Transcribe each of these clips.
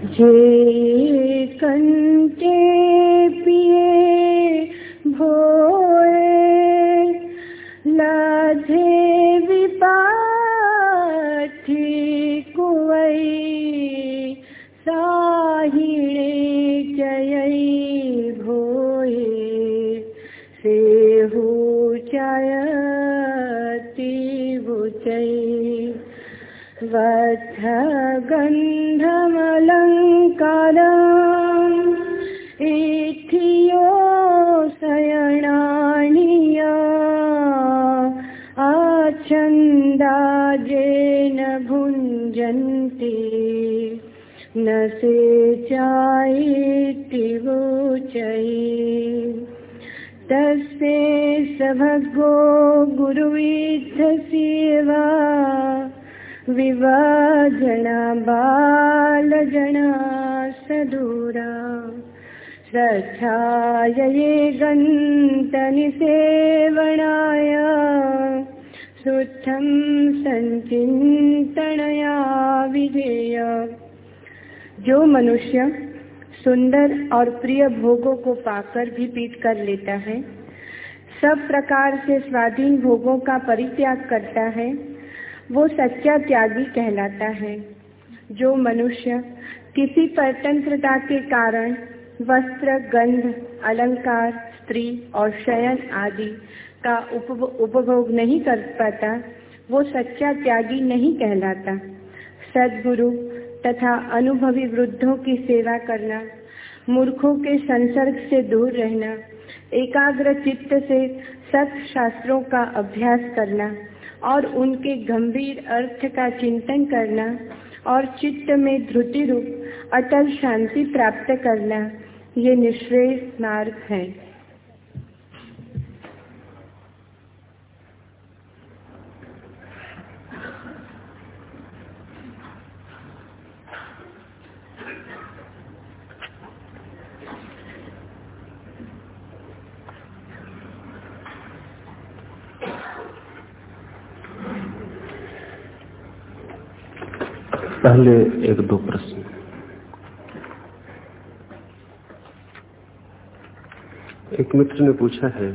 जे कंटे पिए भोए वत्थ गन्धमलङ्कारम् इथियो शयणानिय आच्छन्दाजेन भुञ्जन्ति न सेचायिति वोचै तस्ते सभगो गुरुविद्धसेवा विवाजना बालजना सदूरा। श्रद्धायै गन्तनिसेवणाय शुद्धं संचिन्तनया विधेय। जो मनुष्य सुंदर और प्रिय भोगों को पाकर भी पीट कर लेता है, सब प्रकार से स्वाधीन भोगों का परित्याग करता है वो सच्चा त्यागी कहलाता है। जो मनुष्य किसी परतंत्रता के कारण वस्त्र, गंध, अलंकार, स्त्री और शयन आदि का उपभोग नहीं कर पाता, वो सच्चा त्यागी नहीं कहलाता। सदगुरु तथा अनुभवी वृद्धों की सेवा करना, मूर्खों के संसर्ग से दूर रहना, एकाग्र चित्त से सत्य शास्त्रों का अभ्यास करना और उनके गंभीर अर्थ का चिंतन करना और चित्त में ध्रुति रूप, अटल शांति प्राप्त करना, ये निश्रेष मार्ग है। पहले एक दो प्रश्न। एक मित्र ने पूछा है,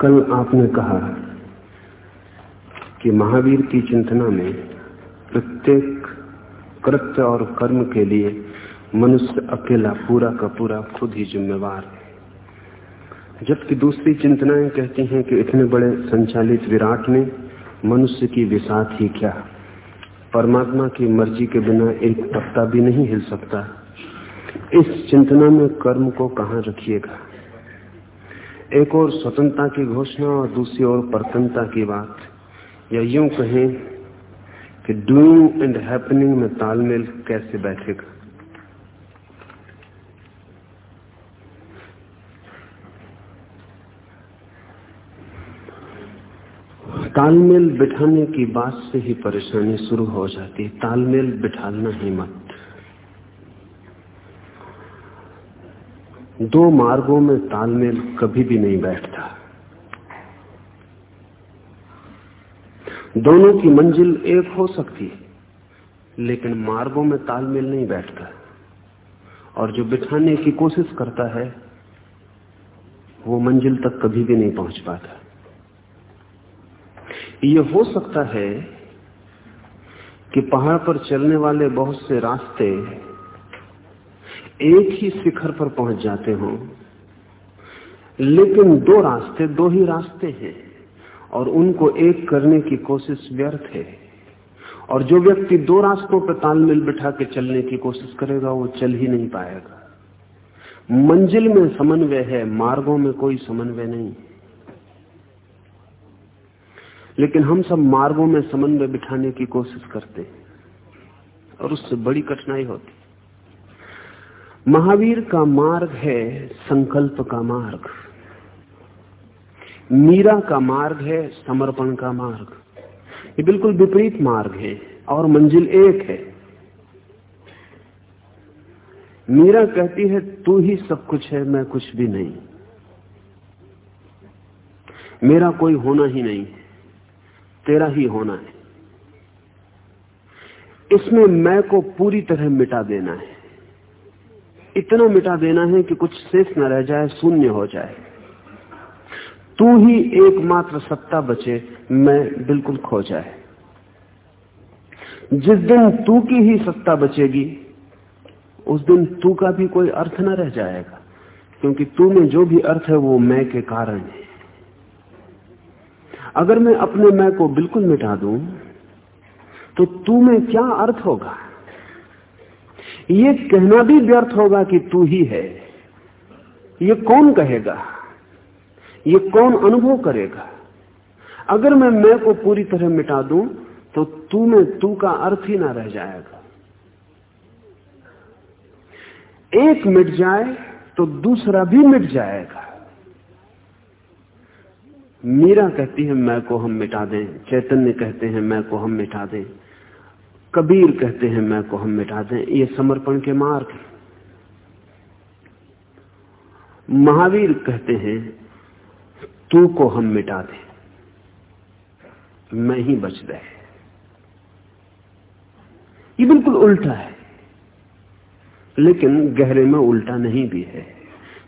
कल आपने कहा कि महावीर की चिंतना में प्रत्येक कृत्य और कर्म के लिए मनुष्य अकेला पूरा का पूरा खुद ही जिम्मेवार है। जबकि दूसरी चिंतनाएँ कहती हैं कि इतने बड़े संचालित विराट में मनुष्य की विषाद ही क्या? परमात्मा की मर्ज़ी के बिना एक पत्ता भी नहीं हिल सकता। इस चिंतना में कर्म को कहा रखिएगा? एक और स्वतंत्रता की घोषणा और दूसरी ओर परतनता की बात। या यूँ कहें कि डूइंग एंड हैपनिंग में तालमेल कैसे बैठेगा? तालमेल बिठाने की बात से ही परेशानी शुरू हो जाती है। तालमेल बिठाना ही मत। दो मार्गों में तालमेल कभी भी नहीं बैठता। दोनों की मंजिल एक हो सकती है, लेकिन मार्गों में तालमेल नहीं बैठता। और जो बिठाने की कोशिश करता है, वो मंजिल तक कभी भी नहीं पहुँच पाता। ये हो सकता है कि पहाड़ पर चलने वाले बहुत से रास्ते एक ही शिखर पर पहुँच जाते हों, लेकिन दो रास्ते, दो ही रास्ते हैं और उनको एक करने की कोशिश व्यर्थ है। और जो व्यक्ति दो रास्तों पर तालमेल बिठा के चलने की कोशिश करेगा, वो चल ही नहीं पाएगा। मंजिल में समन्वय है, मार्गों में कोई समन्वय नहीं। लेकिन हम सब मार्गों में समन्वय बिठाने की कोशिश करते हैं। और उससे बड़ी कठिनाई होती महावीर का मार्ग है संकल्प का मार्ग। मीरा का मार्ग है समर्पण का मार्ग। ये बिल्कुल विपरीत मार्ग है और मंजिल एक है। मीरा कहती है, तू ही सब कुछ है, मैं कुछ भी नहीं। मेरा कोई होना ही नहीं तेरा ही होना है। इसमें मैं को पूरी तरह मिटा देना है। इतना मिटा देना है कि कुछ शेष न रह जाए, शून्य हो जाए। तू ही एकमात्र सत्ता बचे, मैं बिल्कुल खो जाए। जिस दिन तू की ही सत्ता बचेगी, उस दिन तू का भी कोई अर्थ न रह जाएगा, क्योंकि तू में जो भी अर्थ है वो मैं के कारण है। अगर मैं अपने मैं को बिल्कुल मिटा दूँ तो तू में क्या अर्थ होगा? ये कहना भी व्यर्थ होगा कि तू ही है। ये कौन कहेगा? ये कौन अनुभव करेगा? अगर मैं मैं को पूरी तरह मिटा दूँ तो तू में तू का अर्थ ही ना रह जाएगा। एक मिट जाए तो दूसरा भी मिट जाएगा। मीरा कहती है, मैं को हम मिटा दें। चैतन्य कहते हैं, मैं को हम मिटा दें। कबीर कहते हैं, मैं को हम मिटा दें। ये समर्पण के मार्ग महावीर कहते हैं, तू को हम मिटा दें। मैं ही बच गए ये बिल्कुल उल्टा है। लेकिन गहरे में उल्टा नहीं भी है,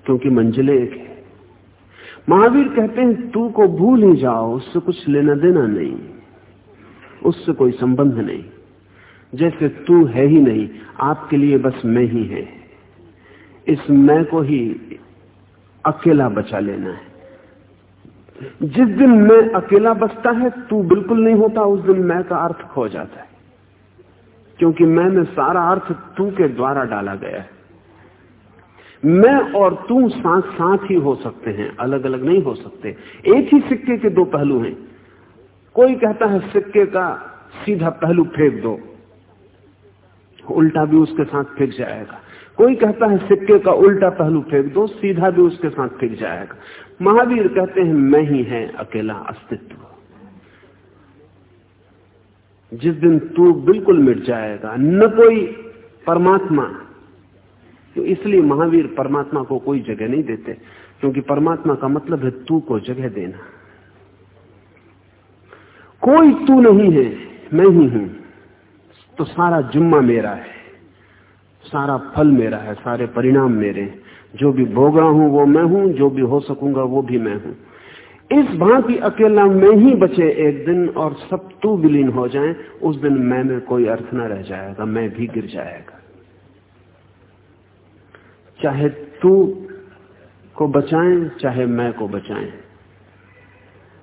क्योंकि मंजिल एक है। महावीर कहते हैं, तू को भूल ही जाओ, उससे कुछ लेना देना नहीं, उससे कोई संबंध नहीं। जैसे तू है ही नहीं, आपके लिए बस मैं ही है। इस मैं को ही अकेला बचा लेना है। जिस दिन मैं अकेला बचता है, तू बिल्कुल नहीं होता, उस दिन मैं का अर्थ खो जाता है। क्योंकि मैं में सारा अर्थ तू के द्वारा डाला गया है। मैं और तू साथ साथ ही हो सकते हैं अलग अलग नहीं हो सकते। एक ही सिक्के के दो पहलू हैं। कोई कहता है सिक्के का सीधा पहलू फेंक दो, उल्टा भी उसके साथ फेंक जाएगा। कोई कहता है सिक्के का उल्टा पहलू फेंक दो, सीधा भी उसके साथ फेंक जाएगा। महावीर कहते हैं, मैं ही है अकेला अस्तित्व। जिस दिन तू बिल्कुल मिट जाएगा, न कोई परमात्मा तो इसलिए महावीर परमात्मा को कोई जगह नहीं देते, क्योंकि परमात्मा का मतलब है तू को जगह देना। कोई तू नहीं है, मैं ही हूँ। तो सारा जुम्मा मेरा है, सारा फल मेरा है, सारे परिणाम मेरे जो भी भोग रहा हूँ, वो मैं हूँ, जो भी हो सकूँगा, वो भी मैं हूँ। इस भांति अकेला मैं ही बचे एक दिन, और सब तू विलीन हो जाए, उस दिन मैं में कोई अर्थ न रह जाएगा, मैं भी गिर जाएगा। चाहे तू को बचाएँ, चाहे मैं को बचाएँ।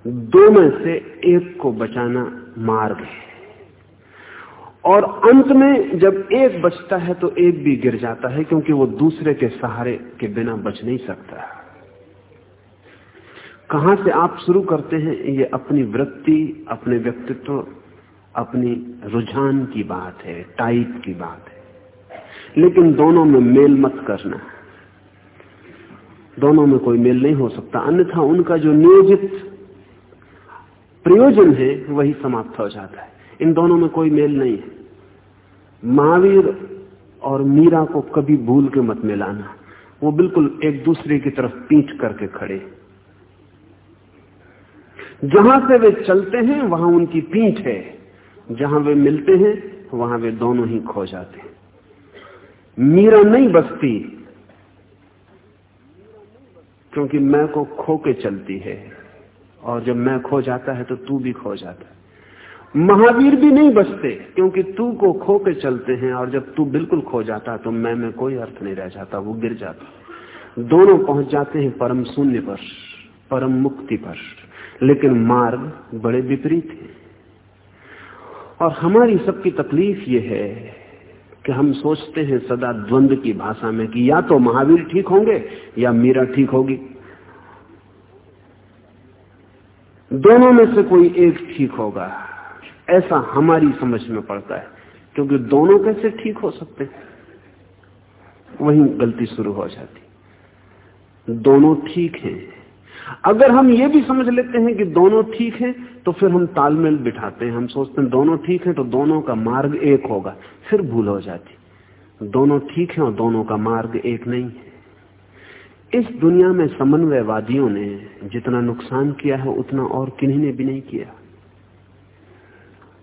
दो में से एक को बचाना मार्ग है। और अंत में जब एक बचता है तो एक भी गिर जाता है, क्योंकि वो दूसरे के सहारे के बिना बच नहीं सकता। कहाँ से आप शुरू करते हैं, ये अपनी वृत्ति, अपने व्यक्तित्व, अपनी रुझान की बात है, टाइप की बात है। लेकिन दोनों में मेल मत करना। दोनों में कोई मेल नहीं हो सकता। अन्यथा उनका जो नियोजित प्रयोजन है, वही समाप्त हो जाता है। इन दोनों में कोई मेल नहीं है। महावीर और मीरा को कभी भूल के मत मिलाना। वो बिल्कुल एक दूसरे की तरफ़ पीठ करके खड़े। जहाँ से वे चलते हैं, वहाँ उनकी पीठ है। जहाँ वे मिलते हैं, वहाँ वे दोनों ही खो जाते हैं। मीरा नहीं बसती। क्योंकि मैं को खो के चलती है। और जब मैं खो जाता है तो तू भी खो जाता है। महावीर भी नहीं बचते क्योंकि तू को खो के चलते हैं। और जब तू बिल्कुल खो जाता तो मैं में कोई अर्थ नहीं रह जाता, वो गिर जाता। दोनों पहुँच जाते हैं परम शून्य पर, परम मुक्ति पर। लेकिन मार्ग बड़े विपरीत हैं। और हमारी सबकी तकलीफ़ ये है कि हम सोचते हैं सदा द्वंद की भाषा में कि या तो महावीर ठीक होंगे या मीरा ठीक होगी। दोनों में से कोई एक ठीक होगा। ऐसा हमारी समझ में पड़ता है, क्योंकि दोनों कैसे ठीक हो सकते हैं? वहीं गलती शुरू हो जाती। दोनों ठीक हैं। अगर हम ये भी समझ लेते हैं कि दोनों ठीक हैं तो फिर हम तालमेल बिठाते हैं। हम सोचते हैं दोनों ठीक हैं तो दोनों का मार्ग एक होगा। फिर भूल हो जाती। दोनों ठीक हैं और दोनों का मार्ग एक नहीं है। इस दुनिया में समन्वयवादियों ने जितना नुकसान किया है, उतना और किन्हीं ने भी नहीं किया।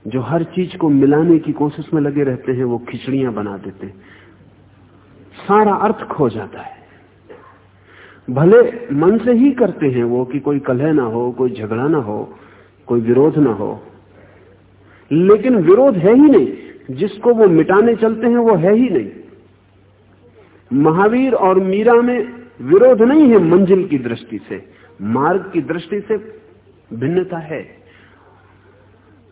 जो हर चीज़ को मिलाने की कोशिश में लगे रहते हैं, वो खिचड़ियाँ बना देते हैं। सारा अर्थ खो जाता है। भले मन से ही करते हैं वो कि कोई कलह ना हो, कोई झगड़ा ना हो, कोई विरोध ना हो। लेकिन विरोध है ही नहीं। जिसको वो मिटाने चलते हैं वो है ही नहीं। महावीर और मीरा में विरोध नहीं है मंजिल की दृष्टि से। मार्ग की दृष्टि से भिन्नता है।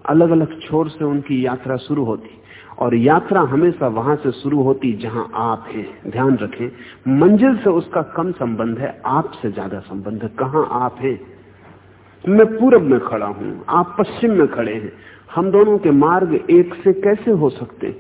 अलग अलग छोर से उनकी यात्रा शुरू होती। और यात्रा हमेशा वहाँ से शुरू होती जहाँ आप हैं। ध्यान रखें, मंजिल से उसका कम संबंध है, आपसे ज़्यादा संबंध है। कहाँ आप हैं? मैं पूरब में खड़ा हूँ, आप पश्चिम में खड़े हैं। हम दोनों के मार्ग एक से कैसे हो सकते?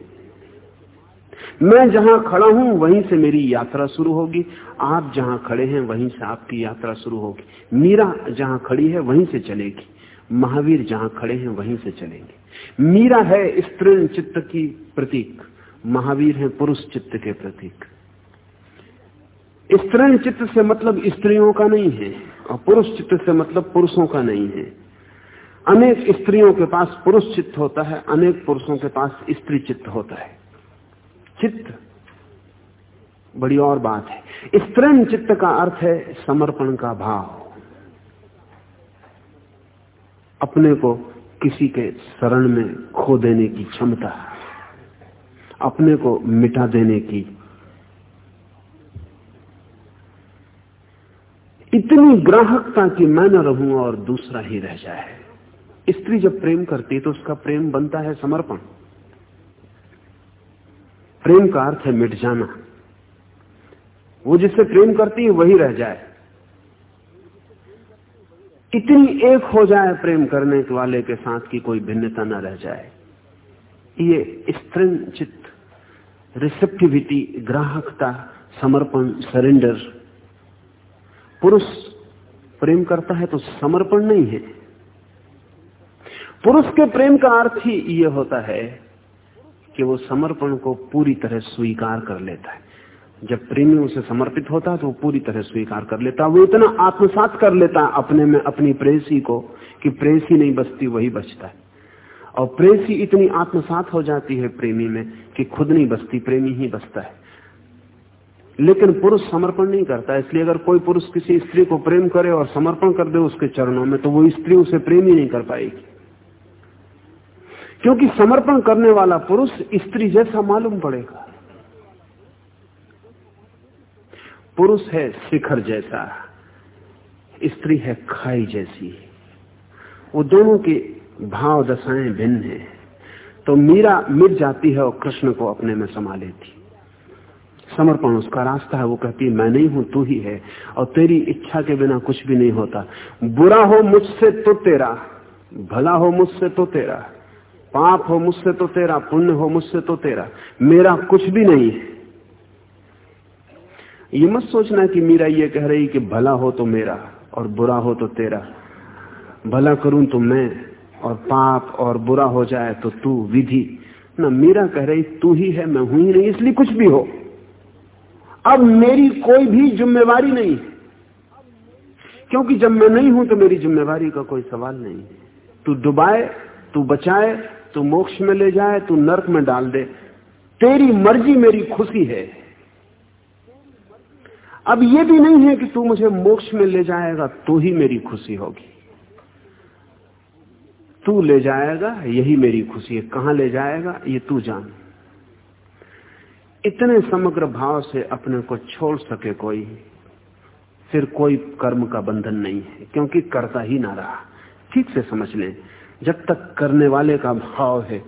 मैं जहाँ खड़ा हूँ, वहीं से मेरी यात्रा शुरू होगी। आप जहाँ खड़े हैं, वहीं से आपकी यात्रा शुरू होगी। मीरा जहाँ खड़ी है, वहीं से चलेगी। महावीर जहाँ खड़े हैं, वहीं से चलेंगे। मीरा है स्त्री चित्त की प्रतीक, महावीर है पुरुष चित्त के प्रतीक। स्त्री चित्त से मतलब स्त्रियों का नहीं है, और पुरुष चित्त से मतलब पुरुषों का नहीं है। अनेक स्त्रियों के पास पुरुष चित्त होता है, अनेक पुरुषों के पास स्त्री चित्त होता है। चित्त बड़ी और बात है। स्त्री चित्त का अर्थ है समर्पण का भाव। अपने को किसी के शरण में खो देने की क्षमता अपने को मिटा देने की। इतनी ग्राहकता कि मैं न रहूँ और दूसरा ही रह जाए। स्त्री जब प्रेम करती है तो उसका प्रेम बनता है समर्पण। प्रेम का अर्थ है मिट जाना। वो जिससे प्रेम करती है, वही रह जाए। इतनी एक हो जाए प्रेम करने के वाले के साथ की कोई भिन्नता न रह जाए। ये स्त्रीन चित्त रिसेप्टिविटी ग्राहकता, समर्पण सरेंडर पुरुष प्रेम करता है तो समर्पण नहीं है। पुरुष के प्रेम का अर्थ ही यह होता है कि वो समर्पण को पूरी तरह स्वीकार कर लेता है। जब प्रेमी उसे समर्पित होता है तो वो पूरी तरह स्वीकार कर लेता। है वो इतना आत्मसात कर लेता है अपने में, अपनी प्रेसी को, कि प्रेसी नहीं बचती, वही बचता है। और प्रेसी इतनी आत्मसात हो जाती है प्रेमी में, कि खुद नहीं बचती, प्रेमी ही बचता है। लेकिन पुरुष समर्पण नहीं करता, इसलिए अगर कोई पुरुष किसी स्त्री को प्रेम करे और समर्पण कर दे उसके चरणों में तो वो स्त्री उसे प्रेम ही नहीं कर पाएगी। क्योंकि समर्पण करने वाला पुरुष स्त्री जैसा मालूम पड़ेगा। पुरुष है शिखर जैसा, स्त्री है खाई जैसी। वो दोनों के भाव दशाएँ भिन्न है। तो मीरा मिट जाती है और कृष्ण को अपने में समा लेती। समर्पण उसका रास्ता है, वो कहती है, मैं नहीं हूँ, तू ही है और तेरी इच्छा के बिना कुछ भी नहीं होता। बुरा हो मुझसे तो तेरा, भला हो मुझसे तो तेरा, पाप हो मुझसे तो तेरा, पुण्य हो मुझसे तो तेरा। मेरा कुछ भी नहीं है। ये मत सोचना कि मीरा ये कह रही कि भला हो तो मेरा और बुरा हो तो तेरा। भला करूँ तो मैं और पाप और बुरा हो जाए तो तू विधि। ना मीरा कह रही, तू ही है, मैं हूँ ही नहीं, इसलिए कुछ भी हो। अब मेरी कोई भी जिम्मेवारी नहीं क्योंकि जब मैं नहीं हूँ तो मेरी जिम्मेवारी का कोई सवाल नहीं तू डुबाए, तू बचाए, तू मोक्ष में ले जाए, तू नर्क में डाल दे। तेरी मर्ज़ी मेरी खुशी है। अब यह भी नहीं है कि तू मुझे मोक्ष में ले जाएगा तो ही मेरी खुशी होगी। तू ले जाएगा, यही मेरी खुशी है। कहाँ ले जाएगा, ये तू जान। इतने समग्र भाव से अपने को छोड़ सके कोई, फिर कोई कर्म का बंधन नहीं है, क्योंकि करता ही ना रहा। ठीक से समझ लें, जब तक करने वाले का भाव है,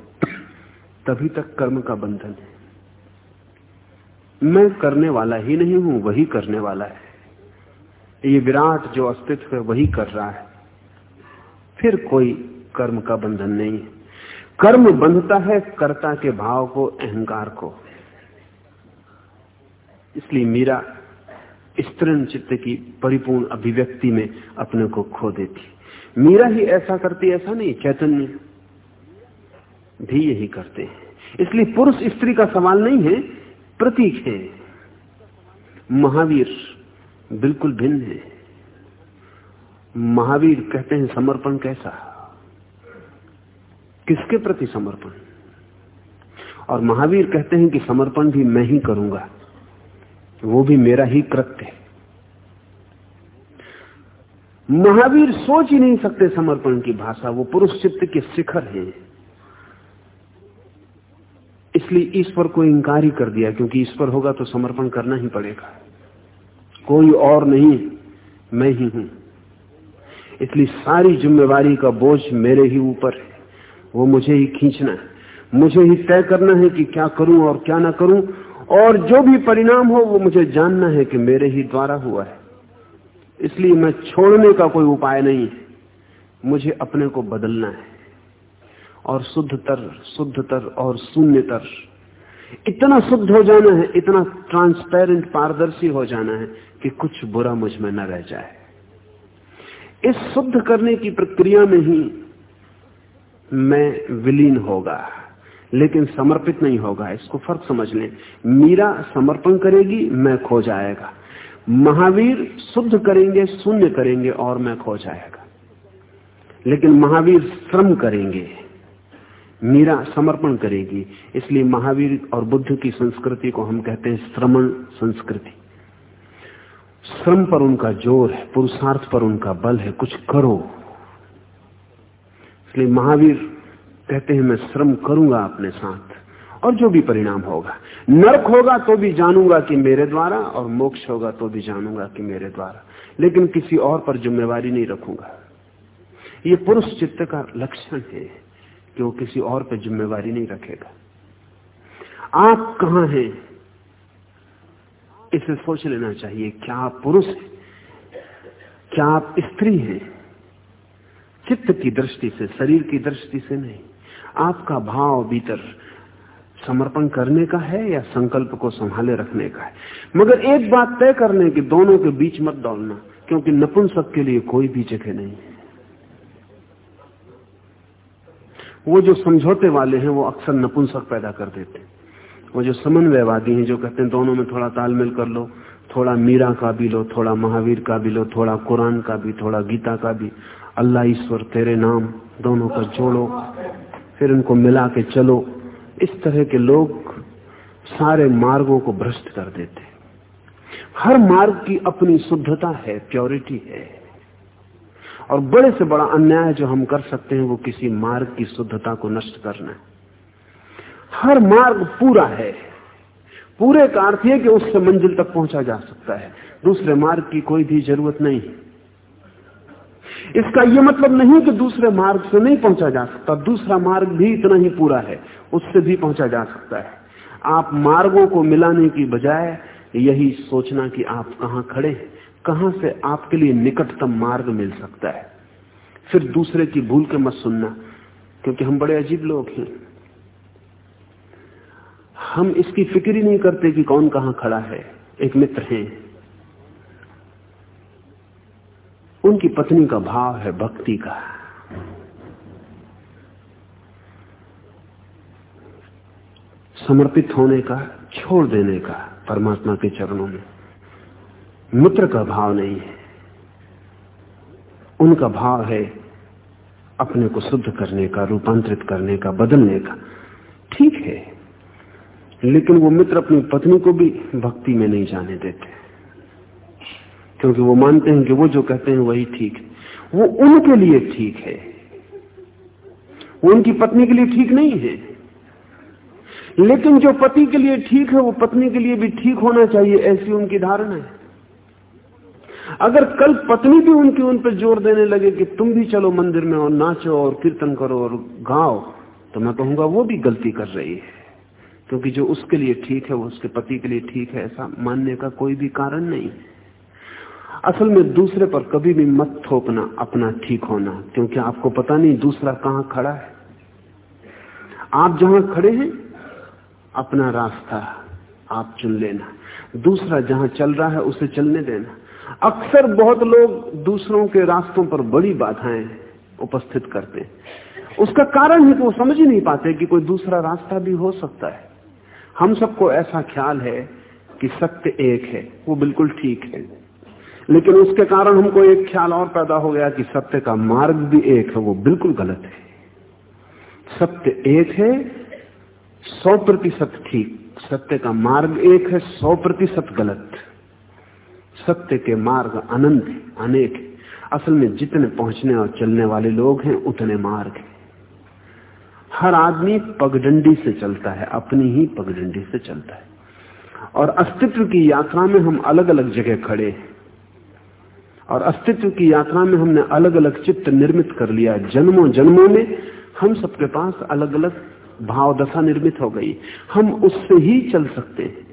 तभी तक कर्म का बंधन है। मैं करने वाला ही नहीं हूँ, वही करने वाला है। ये विराट जो अस्तित्व है, वही कर रहा है। फिर कोई कर्म का बंधन नहीं है। कर्म बंधता है कर्ता के भाव को, अहंकार को। इसलिए मीरा स्त्रीन चित्त की परिपूर्ण अभिव्यक्ति में अपने को खो देती। मीरा ही ऐसा करती, ऐसा नहीं, चैतन्य भी यही करते हैं। इसलिए पुरुष स्त्री का सवाल नहीं है प्रतीक है। महावीर बिल्कुल भिन्न है। महावीर कहते हैं समर्पण कैसा? किसके प्रति समर्पण? और महावीर कहते हैं कि समर्पण भी मैं ही करूँगा। वो भी मेरा ही कृत्य है। महावीर सोच ही नहीं सकते समर्पण की भाषा। वो पुरुष चित्त के शिखर हैं। इसलिए ईश्वर को इंकार ही कर दिया, क्योंकि ईश्वर होगा तो समर्पण करना ही पड़ेगा। कोई और नहीं, मैं ही हूँ। इसलिए सारी जिम्मेवारी का बोझ मेरे ही ऊपर है। वो मुझे ही खींचना है। मुझे ही तय करना है कि क्या करूँ और क्या ना करूँ, और जो भी परिणाम हो, वो मुझे जानना है कि मेरे ही द्वारा हुआ है। इसलिए मैं छोड़ने का कोई उपाय नहीं है। मुझे अपने को बदलना है। और शुद्धतर शुद्धतर और शून्यतर। इतना शुद्ध हो जाना है, इतना ट्रांसपेरेंट पारदर्शी हो जाना है कि कुछ बुरा मुझमें न रह जाए। इस शुद्ध करने की प्रक्रिया में ही मैं विलीन होगा, लेकिन समर्पित नहीं होगा। इसको फ़र्क समझ लें। मीरा समर्पण करेगी, मैं खो जाएगा। महावीर शुद्ध करेंगे, शून्य करेंगे और मैं खो जाएगा। लेकिन महावीर श्रम करेंगे। मीरा समर्पण करेगी। इसलिए महावीर और बुद्ध की संस्कृति को हम कहते हैं श्रमण संस्कृति। श्रम पर उनका ज़ोर है, पुरुषार्थ पर उनका बल है, कुछ करो। इसलिए महावीर कहते हैं, मैं श्रम करूँगा अपने साथ, और जो भी परिणाम होगा, नरक होगा तो भी जानूँगा कि मेरे द्वारा, और मोक्ष होगा तो भी जानूँगा कि मेरे द्वारा। लेकिन किसी और पर जिम्मेवारी नहीं रखूँगा। ये पुरुष चित्त का लक्षण है। कि वो किसी और पर जिम्मेवारी नहीं रखेगा। आप कहा हैं? इसे सोच लेना चाहिए, क्या आप पुरुष हैं? क्या आप स्त्री हैं? चित्त की दृष्टि से, शरीर की दृष्टि से नहीं। आपका भाव भीतर समर्पण करने का है या संकल्प को संभाले रखने का है? मगर एक बात तय करने की दोनों के बीच मत दौड़ना, क्योंकि नपुंसक के लिए कोई भी जगह नहीं है। वो जो समझौते वाले हैं, वो अक्सर नपुंसक पैदा कर देते हैं। वो जो समन्वयवादी हैं, जो कहते हैं, दोनों में थोड़ा तालमेल कर लो, थोड़ा मीरा का भी लो, थोड़ा महावीर का भी लो, थोड़ा कुरान का भी, थोड़ा गीता का भी। अल्लाह ईश्वर, तेरे नाम दोनों को जोड़ो, फिर उनको मिला के चलो। इस तरह के लोग सारे मार्गों को भ्रष्ट कर देते हर मार्ग की अपनी शुद्धता है, प्योरिटी है। और बड़े से बड़ा अन्याय जो हम कर सकते हैं वो किसी मार्ग की शुद्धता को नष्ट करना है। हर मार्ग पूरा है। पूरे का अर्थ है कि उससे मंजिल तक पहुँचा जा सकता है। दूसरे मार्ग की कोई भी ज़रूरत नहीं। इसका यह मतलब नहीं कि दूसरे मार्ग से नहीं पहुँचा जा सकता। दूसरा मार्ग भी इतना ही पूरा है, उससे भी पहुँचा जा सकता है। आप मार्गों को मिलाने की बजाय यही सोचना कि आप कहाँ खड़े हैं। कहाँ से आपके लिए निकटतम मार्ग मिल सकता है? फिर दूसरे की भूल के मत सुनना, क्योंकि हम बड़े अजीब लोग हैं। हम इसकी फ़िक्र ही नहीं करते कि कौन कहाँ खड़ा है। एक मित्र हैं। उनकी पत्नी का भाव है भक्ति का। समर्पित होने का, छोड़ देने का परमात्मा के चरणों में। मित्र का भाव नहीं है। उनका भाव है अपने को शुद्ध करने का, रूपांतरित करने का, बदलने का। ठीक है। लेकिन वो मित्र अपनी पत्नी को भी भक्ति में नहीं जाने देते। क्योंकि वो मानते हैं कि वो जो कहते हैं वही ठीक है। वो उनके लिए ठीक है। वो उनकी पत्नी के लिए ठीक नहीं है। लेकिन जो पति के लिए ठीक है, वो पत्नी के लिए भी ठीक होना चाहिए, ऐसी उनकी धारणा है। अगर कल पत्नी भी उनकी उन पर ज़ोर देने लगे कि तुम भी चलो मंदिर में और नाचो और कीर्तन करो और गाओ तो मैं कहूँगा वो भी गलती कर रही है। क्योंकि जो उसके लिए ठीक है, वो उसके पति के लिए ठीक है, ऐसा मानने का कोई भी कारण नहीं। असल में दूसरे पर कभी भी मत थोपना, अपना ठीक होना, क्योंकि आपको पता नहीं दूसरा कहाँ खड़ा है। आप जहाँ खड़े हैं, अपना रास्ता आप चुन लेना। दूसरा जहाँ चल रहा है, उसे चलने देना। अक्सर बहुत लोग दूसरों के रास्तों पर बड़ी बाधाएँ उपस्थित करते उसका कारण है कि वो समझ ही नहीं पाते कि कोई दूसरा रास्ता भी हो सकता है। हम सबको ऐसा ख्याल है कि सत्य एक है, वो बिल्कुल ठीक है। लेकिन उसके कारण हमको एक ख्याल और पैदा हो गया कि सत्य का मार्ग भी एक है, वो बिल्कुल गलत है। सत्य एक है, सौ प्रतिशत ठीक। सत्य का मार्ग एक है, सौ प्रतिशत गलत। सत्य के मार्ग अनंत अनेक है। असल में जितने पहुँचने और चलने वाले लोग हैं, उतने मार्ग हैं। हर आदमी पगडंडी से चलता है, अपनी ही पगडंडी से चलता है। और अस्तित्व की यात्रा में हम अलग अलग जगह खड़े हैं। और अस्तित्व की यात्रा में हमने अलग अलग चित्त निर्मित कर लिया। जन्मों जन्मों में हम सबके पास अलग अलग भाव दशा निर्मित हो गई। हम उससे ही चल सकते हैं।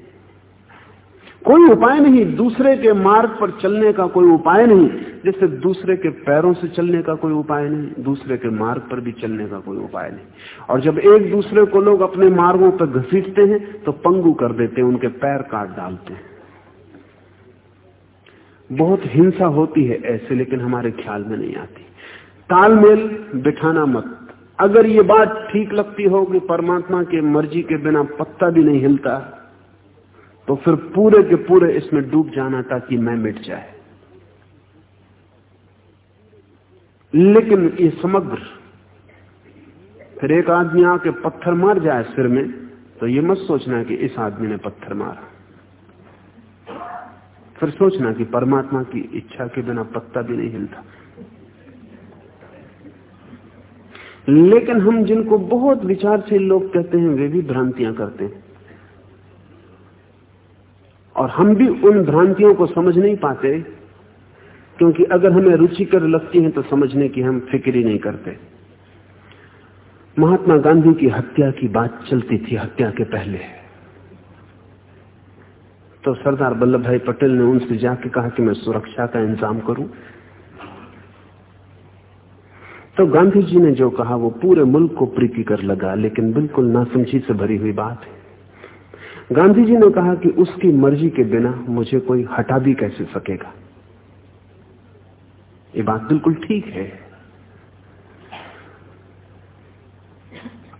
कोई उपाय नहीं, दूसरे के मार्ग पर चलने का कोई उपाय नहीं, जैसे दूसरे के पैरों से चलने का कोई उपाय नहीं, दूसरे के मार्ग पर भी चलने का कोई उपाय नहीं। और जब एक दूसरे को लोग अपने मार्गों पर घसीटते हैं तो पंगु कर देते हैं, उनके पैर काट डालते हैं। बहुत हिंसा होती है ऐसे, लेकिन हमारे ख्याल में नहीं आती। तालमेल बिठाना मत। अगर ये बात ठीक लगती हो कि परमात्मा के मर्ज़ी के बिना पत्ता भी नहीं हिलता तो फिर पूरे के पूरे इसमें डूब जाना ताकि मैं मिट जाए। लेकिन ये समग्र, फिर एक आदमी आके पत्थर मार जाए सिर में तो ये मत सोचना कि इस आदमी ने पत्थर मारा। फिर सोचना कि परमात्मा की इच्छा के बिना पत्ता भी नहीं हिलता। लेकिन हम जिनको बहुत विचारशील लोग कहते हैं, वे भी भ्रांतियाँ करते हैं। और हम भी उन भ्रांतियों को समझ नहीं पाते, क्योंकि अगर हमें रुचिकर लगती हैं तो समझने की हम फ़िक्र ही नहीं करते। महात्मा गांधी की हत्या की बात चलती थी, हत्या के पहले। तो सरदार वल्लभ भाई पटेल ने उनसे जाके कहा कि मैं सुरक्षा का इंतज़ाम करूँ। तो गांधी जी ने जो कहा, वो पूरे मुल्क को प्रीति कर लगा, लेकिन बिल्कुल नासमझी से भरी हुई बात है। गांधी जी ने कहा कि उसकी मर्ज़ी के बिना मुझे कोई हटा भी कैसे सकेगा? ये बात बिल्कुल ठीक है।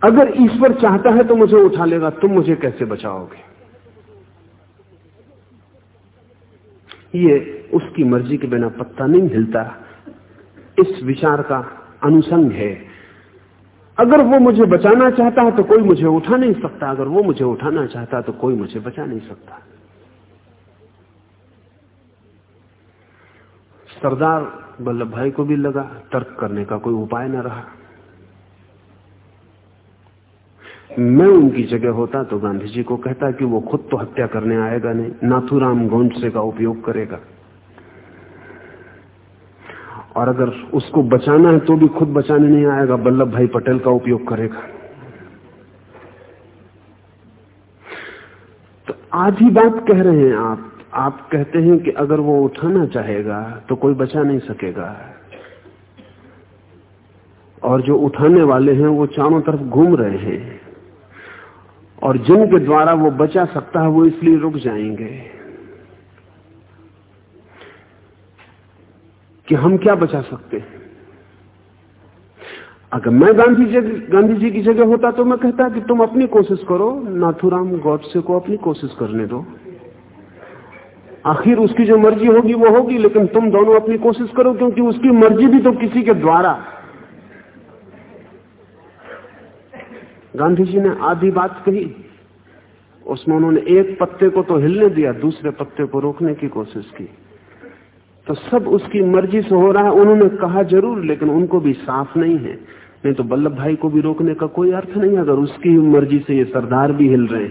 अगर ईश्वर चाहता है तो मुझे उठा लेगा, तुम मुझे कैसे बचाओगे? ये उसकी मर्ज़ी के बिना पत्ता नहीं हिलता। इस विचार का अनुसंग है। अगर वो मुझे बचाना चाहता है तो कोई मुझे उठा नहीं सकता। अगर वो मुझे उठाना चाहता तो कोई मुझे बचा नहीं सकता। सरदार वल्लभ भाई को भी लगा, तर्क करने का कोई उपाय न रहा। मैं उनकी जगह होता तो गांधी जी को कहता कि वो खुद तो हत्या करने आएगा नहीं, नाथुराम गोंडसे का उपयोग करेगा। और अगर उसको बचाना है तो भी खुद बचाने नहीं आएगा। वल्लभ भाई पटेल का उपयोग करेगा। तो आधी बात कह रहे हैं आप। आप कहते हैं कि अगर वो उठाना चाहेगा तो कोई बचा नहीं सकेगा। और जो उठाने वाले हैं वो चारों तरफ़ घूम रहे हैं। और जिनके द्वारा वो बचा सकता है वो इसलिए रुक जाएँगे। कि हम क्या बचा सकते हैं? अगर मैं गांधी जी गांधी जी की जगह होता तो मैं कहता कि तुम अपनी कोशिश करो, नाथुराम गौडसे को अपनी कोशिश करने दो। आखिर उसकी जो मर्ज़ी होगी वो होगी, लेकिन तुम दोनों अपनी कोशिश करो, क्योंकि उसकी मर्ज़ी भी तो किसी के द्वारा। गांधी जी ने आधी बात कही, उसमें उन्होंने एक पत्ते को तो हिलने दिया, दूसरे पत्ते को रोकने की कोशिश की। तो सब उसकी मर्ज़ी से हो रहा है, उन्होंने कहा ज़रूर, लेकिन उनको भी साफ़ नहीं है। नहीं तो बल्लभ भाई को भी रोकने का कोई अर्थ नहीं, अगर उसकी मर्ज़ी से ये सरदार भी हिल रहे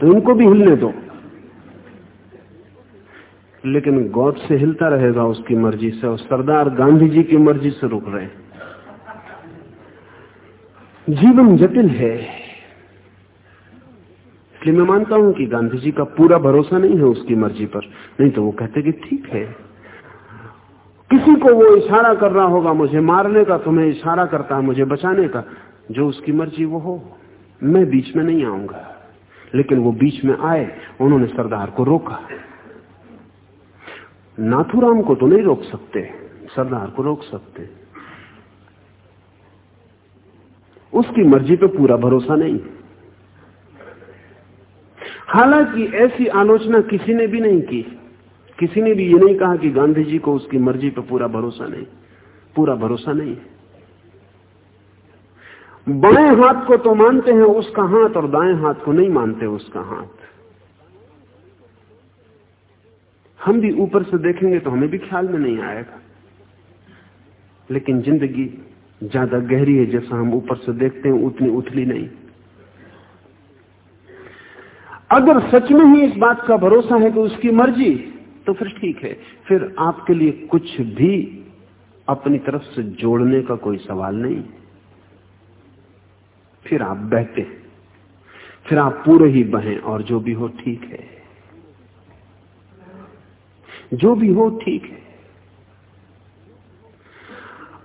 तो इनको भी हिलने दो। लेकिन गौड से हिलता रहेगा उसकी मर्ज़ी से, और सरदार गांधी जी की मर्ज़ी से रुक रहे जीवन जटिल है। इसलिए मैं मानता हूँ कि गांधी जी का पूरा भरोसा नहीं है उसकी मर्ज़ी पर। नहीं तो वो कहते कि ठीक है। किसी को वो इशारा कर रहा होगा, मुझे मारने का, तुम्हें इशारा करता है, मुझे बचाने का, जो उसकी मर्ज़ी वो हो। मैं बीच में नहीं आऊँगा। लेकिन वो बीच में आए, उन्होंने सरदार को रोका। नाथुराम को तो नहीं रोक सकते, सरदार को रोक सकते। उसकी मर्ज़ी पे पूरा भरोसा नहीं। हालाँकि ऐसी आलोचना किसी ने भी नहीं की। किसी ने भी ये नहीं कहा कि गांधी जी को उसकी मर्ज़ी पर पूरा भरोसा नहीं। पूरा भरोसा नहीं है। बाएँ हाथ को तो मानते हैं, उसका हाथ और दाएँ हाथ को नहीं मानते उसका हाथ। हम भी ऊपर से देखेंगे तो हमें भी ख्याल में नहीं आएगा। लेकिन ज़िंदगी ज़्यादा गहरी है, जैसा हम ऊपर से देखते हैं, उतनी उथली नहीं। अगर सच में ही इस बात का भरोसा है कि उसकी मर्ज़ी तो फिर ठीक है। फिर आपके लिए कुछ भी अपनी तरफ़ से जोड़ने का कोई सवाल नहीं। फिर आप बहते फिर आप पूरे ही बहें और जो भी हो ठीक है। जो भी हो ठीक है।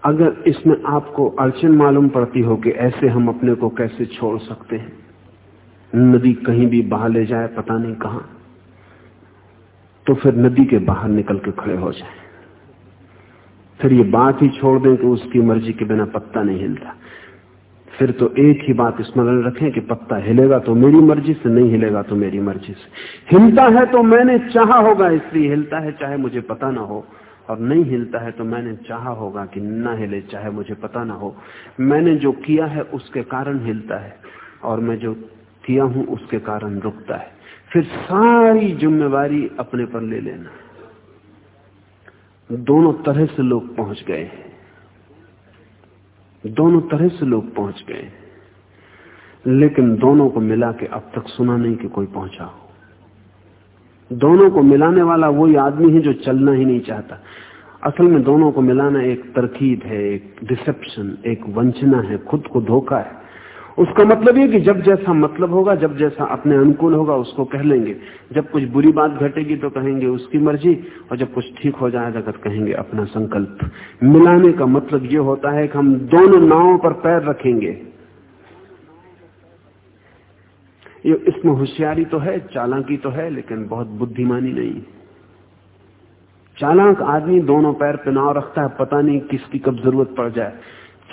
अगर इसमें आपको अड़चन मालूम पड़ती हो कि ऐसे हम अपने को कैसे छोड़ सकते हैं, नदी कहीं भी बहा ले जाए, पता नहीं कहाँ। तो फिर नदी के बाहर निकल के खड़े हो जाए। फिर ये बात ही छोड़ दें कि उसकी मर्ज़ी के बिना पत्ता नहीं हिलता। फिर तो एक ही बात स्मरण रखें कि पत्ता हिलेगा तो मेरी मर्ज़ी से, नहीं हिलेगा तो मेरी मर्ज़ी से। हिलता है तो मैंने चाहा होगा, इसलिए हिलता है चाहे मुझे पता ना हो। और नहीं हिलता है तो मैंने चाहा होगा कि ना हिले चाहे मुझे पता ना हो। मैंने जो किया है उसके कारण हिलता है, और मैं जो किया हूँ उसके कारण रुकता है। फिर सारी जिम्मेवारी अपने पर ले लेना। दोनों तरह से लोग पहुँच गए दोनों तरह से लोग पहुँच गए लेकिन दोनों को मिला के अब तक सुना नहीं कि कोई पहुँचा हो। दोनों को मिलाने वाला वही आदमी है जो चलना ही नहीं चाहता। असल में दोनों को मिलाना एक तरकीब है, एक डिसेप्शन एक वंचना है, खुद को धोखा है। उसका मतलब ये कि जब जैसा मतलब होगा, जब जैसा अपने अनुकूल होगा, उसको कह लेंगे। जब कुछ बुरी बात घटेगी तो कहेंगे उसकी मर्ज़ी, और जब कुछ ठीक हो जाएगा तो कहेंगे अपना संकल्प। मिलाने का मतलब ये होता है कि हम दोनों नावों पर पैर रखेंगे। ये इसमें होशियारी तो है, चालाकी तो है, लेकिन बहुत बुद्धिमानी नहीं। चालाक आदमी दोनों पैर पे नाव रखता है, पता नहीं किसकी कब ज़रूरत पड़ जाए।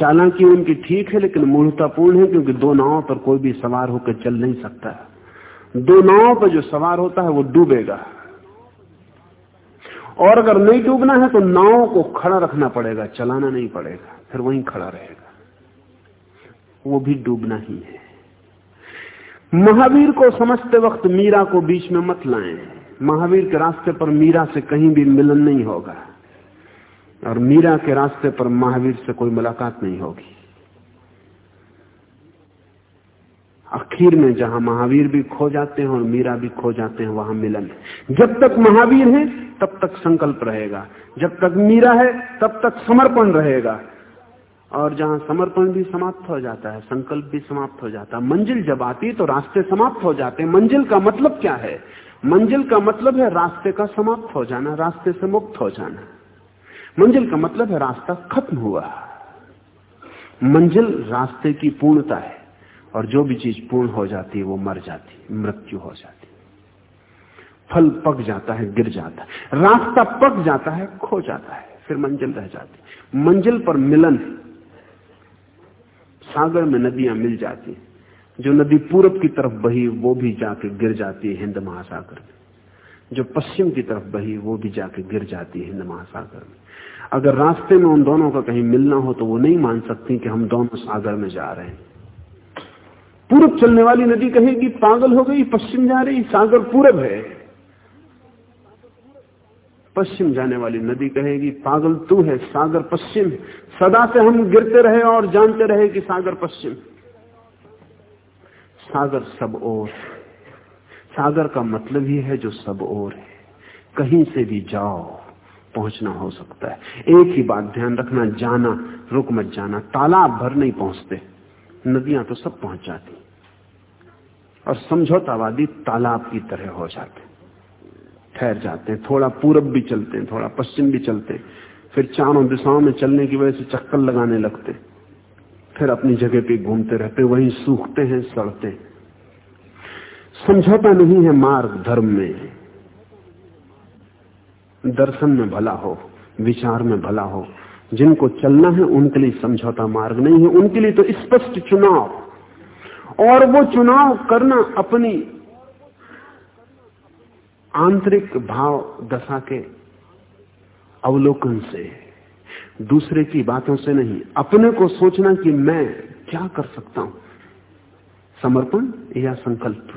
चालाकी उनकी ठीक है, लेकिन मूर्तापूर्ण है, क्योंकि दो नावों पर कोई भी सवार होकर चल नहीं सकता। दो नावों पर जो सवार होता है, वो डूबेगा। और अगर नहीं डूबना है तो नाव को खड़ा रखना पड़ेगा, चलाना नहीं पड़ेगा, फिर वहीं खड़ा रहेगा। वो भी डूबना ही है। महावीर को समझते वक्त मीरा को बीच में मत लाएँ। महावीर के रास्ते पर मीरा से कहीं भी मिलन नहीं होगा। और मीरा के रास्ते पर महावीर से कोई मुलाकात नहीं होगी। आखिर में जहाँ महावीर भी खो जाते हैं और मीरा भी खो जाते हैं, वहाँ मिलन जब तक महावीर है, तब तक संकल्प रहेगा। जब तक मीरा है, तब तक समर्पण रहेगा। और जहाँ समर्पण भी समाप्त हो जाता है, संकल्प भी समाप्त हो जाता है, मंजिल जब आती तो रास्ते समाप्त हो जाते हैं। मंजिल का मतलब क्या है? मंजिल का मतलब है रास्ते का समाप्त हो जाना, रास्ते से मुक्त हो जाना। मंजिल का मतलब है रास्ता खत्म हुआ। मंजिल रास्ते की पूर्णता है और जो भी चीज़ पूर्ण हो जाती है वो मर जाती, मृत्यु हो जाती। फल पक जाता है, गिर जाता है। रास्ता पक जाता है, खो जाता है, फिर मंजिल रह जाती। मंजिल पर मिलन, सागर में नदियाँ मिल जाती। जो नदी पूरब की तरफ़ बही, वो भी जाके गिर जाती है हिंद महासागर में। जो पश्चिम की तरफ़ बही, वो भी जाके गिर जाती है हिंद महासागर में। अगर रास्ते में उन दोनों का कहीं मिलना हो तो वो नहीं मान सकती कि हम दोनों सागर में जा रहे हैं। पूरब चलने वाली नदी कहेगी, पागल हो गई, पश्चिम जा रही, सागर पूरब है। पश्चिम जाने वाली नदी कहेगी, पागल तू है, सागर पश्चिम। सदा से हम गिरते रहे और जानते रहे कि सागर पश्चिम। सागर सब ओर। सागर का मतलब ही है जो सब ओर है। कहीं से भी जाओ। पहुँचना हो सकता है। एक ही बात, ध्यान रखना, जाना, रुक मत जाना। तालाब भर नहीं पहुँचते। नदियाँ तो सब पहुँच जाती। और समझौतावादी तालाब की तरह हो जाते। ठहर जाते हैं, थोड़ा पूरब भी चलते हैं, थोड़ा पश्चिम भी चलते हैं। फिर चारों दिशाओं में चलने की वजह से चक्कर लगाने लगते फिर अपनी जगह पे घूमते रहते वहीं सूखते हैं, सड़ते समझौता नहीं है मार्ग, धर्म में। दर्शन में भला हो, विचार में भला हो। जिनको चलना है, उनके लिए समझौता मार्ग नहीं है। उनके लिए तो स्पष्ट चुनाव। और वो चुनाव करना अपनी आंतरिक भाव दशा के अवलोकन से दूसरे की बातों से नहीं। अपने को सोचना कि मैं क्या कर सकता हूँ? समर्पण या संकल्प?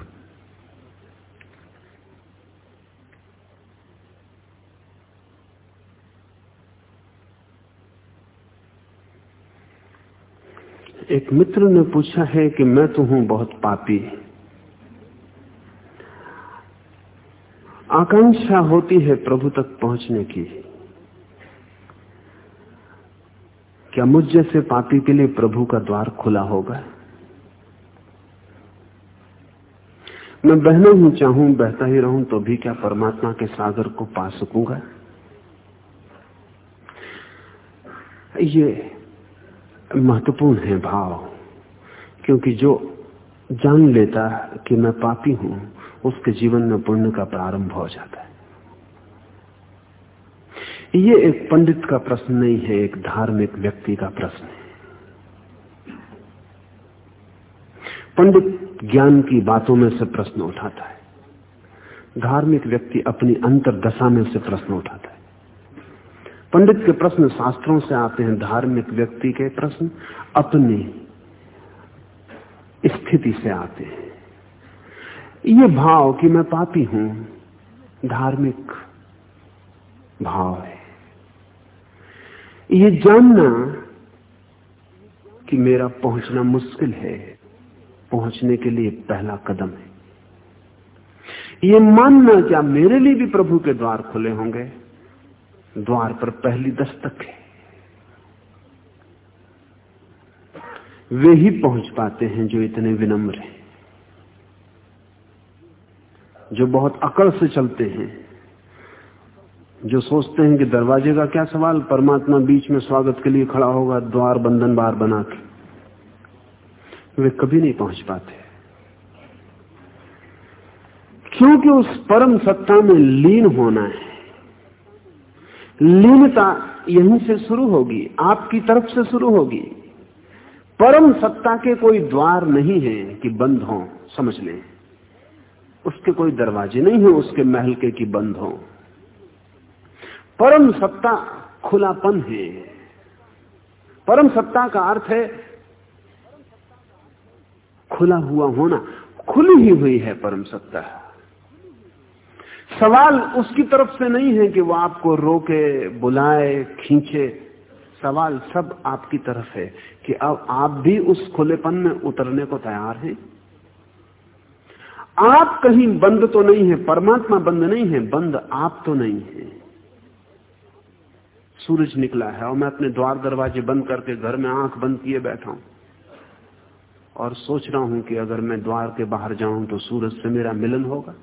एक मित्र ने पूछा है कि मैं तो हूँ बहुत पापी। आकांक्षा होती है प्रभु तक पहुँचने की। क्या मुझ जैसे पापी के लिए प्रभु का द्वार खुला होगा? मैं बहना ही चाहूँ, बहता ही रहूँ तो भी क्या परमात्मा के सागर को पा सकूँगा? ये महत्वपूर्ण है भाव, क्योंकि जो जान लेता कि मैं पापी हूँ, उसके जीवन में पुण्य का प्रारंभ हो जाता है। ये एक पंडित का प्रश्न नहीं है, एक धार्मिक व्यक्ति का प्रश्न है। पंडित ज्ञान की बातों में से प्रश्न उठाता है। धार्मिक व्यक्ति अपनी अंतरदशा में से प्रश्न उठाता है। पंडित के प्रश्न शास्त्रों से आते हैं, धार्मिक व्यक्ति के प्रश्न अपनी स्थिति से आते हैं। ये भाव कि मैं पापी हूँ, धार्मिक भाव है। ये जानना कि मेरा पहुँचना मुश्किल है, पहुँचने के लिए पहला कदम है। ये मानना क्या मेरे लिए भी प्रभु के द्वार खुले होंगे द्वार पर पहली दस्तक है। वे ही पहुँच पाते हैं जो इतने विनम्र हैं, जो बहुत अकड़ से चलते हैं, जो सोचते हैं कि दरवाजे का क्या सवाल, परमात्मा बीच में स्वागत के लिए खड़ा होगा, द्वार बंधन बार बना के। वे कभी नहीं पहुँच पाते। क्योंकि उस परम सत्ता में लीन होना है। लीनता यहीं से शुरू होगी, आपकी तरफ़ से शुरू होगी। परम सत्ता के कोई द्वार नहीं है कि बंद हो, समझ लें। उसके कोई दरवाजे नहीं है, उसके महल के कि बंद हो। परम सत्ता खुलापन है। परम सत्ता का अर्थ है, खुला हुआ होना। खुली ही हुई है परम सत्ता। सवाल उसकी तरफ़ से नहीं है कि वो आपको रोके, बुलाए, खींचे। सवाल सब आपकी तरफ़ है कि अब आप भी उस खुलेपन में उतरने को तैयार हैं? आप कहीं बंद तो नहीं है, परमात्मा बंद नहीं है, बंद आप तो नहीं है। सूरज निकला है और मैं अपने द्वार दरवाजे बंद करके घर में आँख बंद किए बैठा हूँ। और सोच रहा हूँ कि अगर मैं द्वार के बाहर जाऊँ तो सूरज से मेरा मिलन होगा।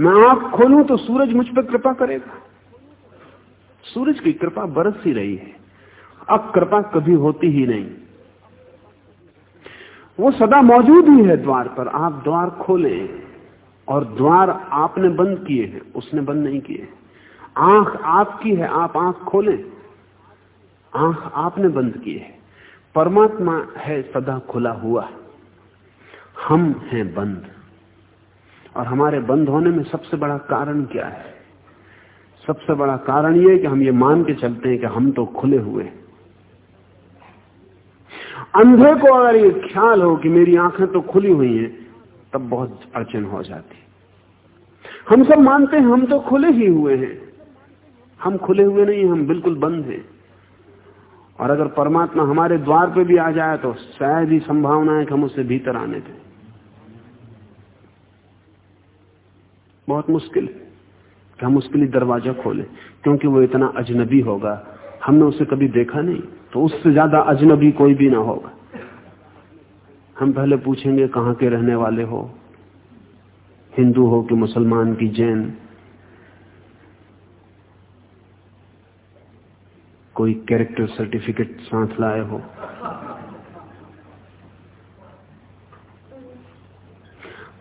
मैं आँख खोलूं तो सूरज मुझ पर कृपा करेगा। सूरज की कृपा बरस ही रही है। अब कृपा कभी होती ही नहीं। वो सदा मौजूद ही है द्वार पर। आप द्वार खोलें और द्वार आपने बंद किए हैं। उसने बंद नहीं किए। आँख आपकी है, आप आँख खोलें। आँख आपने बंद की है। परमात्मा है, सदा खुला हुआ। हम हैं बंद। और हमारे बंद होने में सबसे बड़ा कारण क्या है? सबसे बड़ा कारण यह कि हम ये मान के चलते हैं कि हम तो खुले हुए अंधे को अगर ये ख्याल हो कि मेरी आँखें तो खुली हुई हैं, तब बहुत अड़चन हो जाती हम सब मानते हैं हम तो खुले ही हुए हैं। हम खुले हुए नहीं हम बिल्कुल बंद हैं। और अगर परमात्मा हमारे द्वार पे भी आ जाए तो शायद ही संभावना है कि हम उसे भीतर आने दें। बहुत मुश्किल है कि हम उसके लिए दरवाज़ा खोलें, क्योंकि वो इतना अजनबी होगा। हमने उसे कभी देखा नहीं तो उससे ज़्यादा अजनबी कोई भी ना होगा। हम पहले पूछेंगे, कहाँ के रहने वाले हो? हिंदू हो कि मुसलमान की जैन? कोई कैरेक्टर सर्टिफिकेट साथ लाए हो?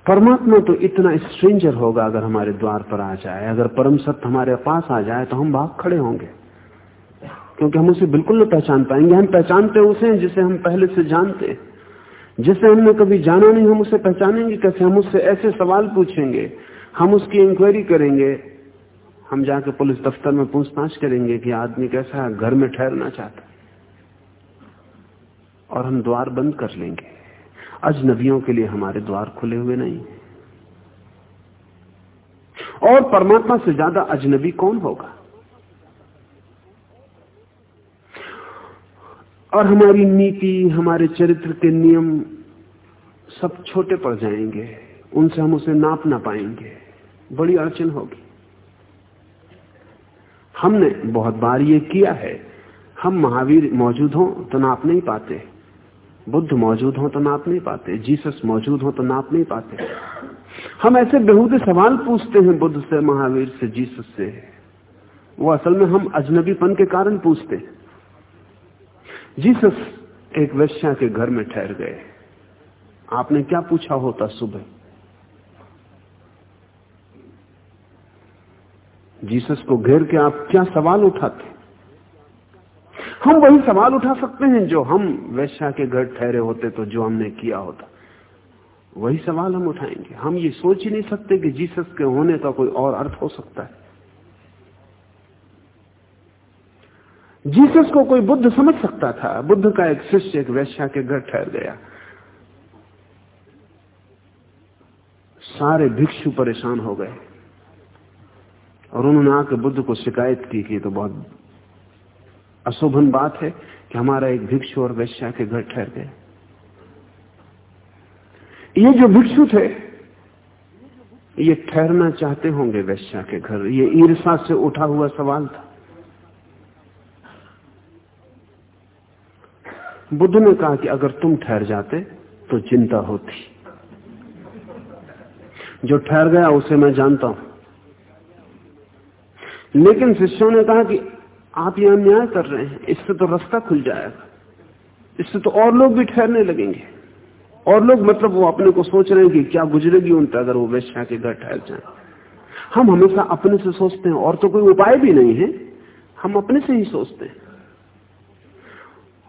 परमात्मा तो इतना स्ट्रेंजर होगा अगर हमारे द्वार पर आ जाए, अगर परम सत्य हमारे पास आ जाए तो हम भाग खड़े होंगे। क्योंकि हम उसे बिल्कुल नहीं पहचान पाएँगे। हम पहचानते उसे जिसे हम पहले से जानते जिसे हमने कभी जाना नहीं, हम उसे पहचानेंगे कैसे? हम उससे ऐसे सवाल पूछेंगे। हम उसकी इंक्वायरी करेंगे। हम जाके पुलिस दफ्तर में पूछताछ करेंगे कि आदमी कैसा है, घर में ठहरना चाहता और हम द्वार बंद कर लेंगे। अजनबियों के लिए हमारे द्वार खुले हुए नहीं। और परमात्मा से ज़्यादा अजनबी कौन होगा? और हमारी नीति, हमारे चरित्र के नियम सब छोटे पड़ जाएँगे। उनसे हम उसे नाप ना पाएँगे। बड़ी अड़चन होगी। हमने बहुत बार ये किया है। हम महावीर मौजूद हों तो नाप नहीं पाते। बुद्ध मौजूद हो तो नाप नहीं पाते, जीसस मौजूद हो तो नाप नहीं पाते। हम ऐसे बेहूदे सवाल पूछते हैं, बुद्ध से, महावीर से, जीसस से। वो असल में हम अजनबीपन के कारण पूछते जीसस एक वैश्या के घर में ठहर गए। आपने क्या पूछा होता सुबह? जीसस को घेर के आप क्या सवाल उठाते? हम वही सवाल उठा सकते हैं, जो हम वैश्या के घर ठहरे होते तो जो हमने किया होता। वही सवाल हम उठाएँगे। हम ये सोच ही नहीं सकते कि जीसस के होने का कोई और अर्थ हो सकता है। जीसस को कोई बुद्ध समझ सकता था। बुद्ध का एक शिष्य एक वैश्या के घर ठहर गया। सारे भिक्षु परेशान हो गए। और उन्होंने आके बुद्ध को शिकायत की कि तो बहुत अशोभन बात है कि हमारा एक भिक्षु और वैश्या के घर ठहर गए। ये जो भिक्षु थे, ये ठहरना चाहते होंगे वैश्या के घर। ये ईर्षा से उठा हुआ सवाल था। बुद्ध ने कहा कि अगर तुम ठहर जाते तो चिंता होती। जो ठहर गया, उसे मैं जानता हूँ। लेकिन शिष्यों ने कहा कि आप यहाँ अन्याय कर रहे हैं, इससे तो रास्ता खुल जाएगा। इससे तो और लोग भी ठहरने लगेंगे। और लोग मतलब वो अपने को सोच रहे हैं कि क्या गुजरेगी उन अगर वो वैश्या के घर ठहर जाए। हम हमेशा अपने से सोचते हैं, और तो कोई उपाय भी नहीं है। हम अपने से ही सोचते हैं।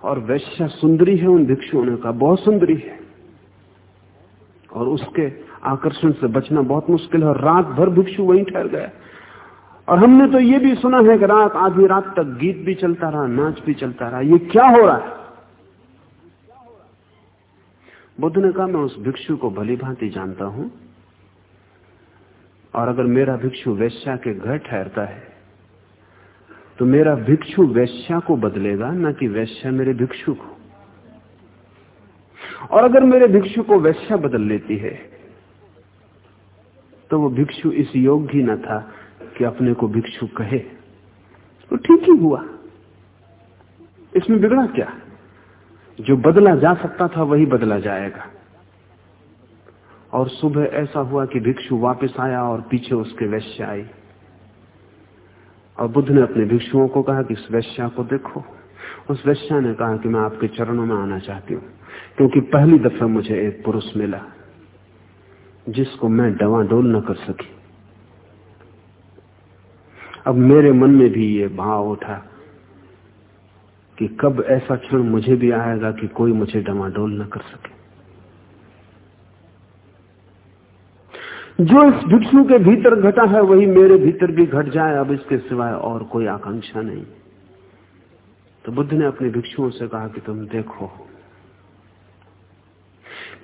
और वैश्या सुंदरी है उन भिक्षुओं ने कहा, बहुत सुंदरी है। और उसके आकर्षण से बचना बहुत मुश्किल है रात भर भिक्षु वहीं ठहर गया। और हमने तो ये भी सुना है कि रात आधी रात तक गीत भी चलता रहा, नाच भी चलता रहा। ये क्या हो रहा है? बुद्ध ने कहा, मैं उस भिक्षु को भली भांति जानता हूँ और अगर मेरा भिक्षु वैश्या के घर ठहरता है तो मेरा भिक्षु वैश्या को बदलेगा, ना कि वैश्या मेरे भिक्षु को। और अगर मेरे भिक्षु को वैश्या बदल लेती है तो वो भिक्षु इस योग्य ही न था। कि अपने को भिक्षु कहे तो ठीक ही हुआ। इसमें बिगड़ा क्या? जो बदला जा सकता था, वही बदला जाएगा। और सुबह ऐसा हुआ कि भिक्षु वापस आया और पीछे उसके वैश्य आई। और बुद्ध ने अपने भिक्षुओं को कहा कि इस वैश्या को देखो। उस वैश्या ने कहा कि मैं आपके चरणों में आना चाहती हूँ, क्योंकि पहली दफ़ा मुझे एक पुरुष मिला, जिसको मैं डवा डोल न कर सकी। अब मेरे मन में भी ये भाव उठा कि कब ऐसा क्षण मुझे भी आएगा कि कोई मुझे डमाडोल न कर सके। जो इस भिक्षु के भीतर घटा है, वही मेरे भीतर भी घट जाए। अब इसके सिवाय और कोई आकांक्षा नहीं। तो बुद्ध ने अपने भिक्षुओं से कहा कि तुम देखो,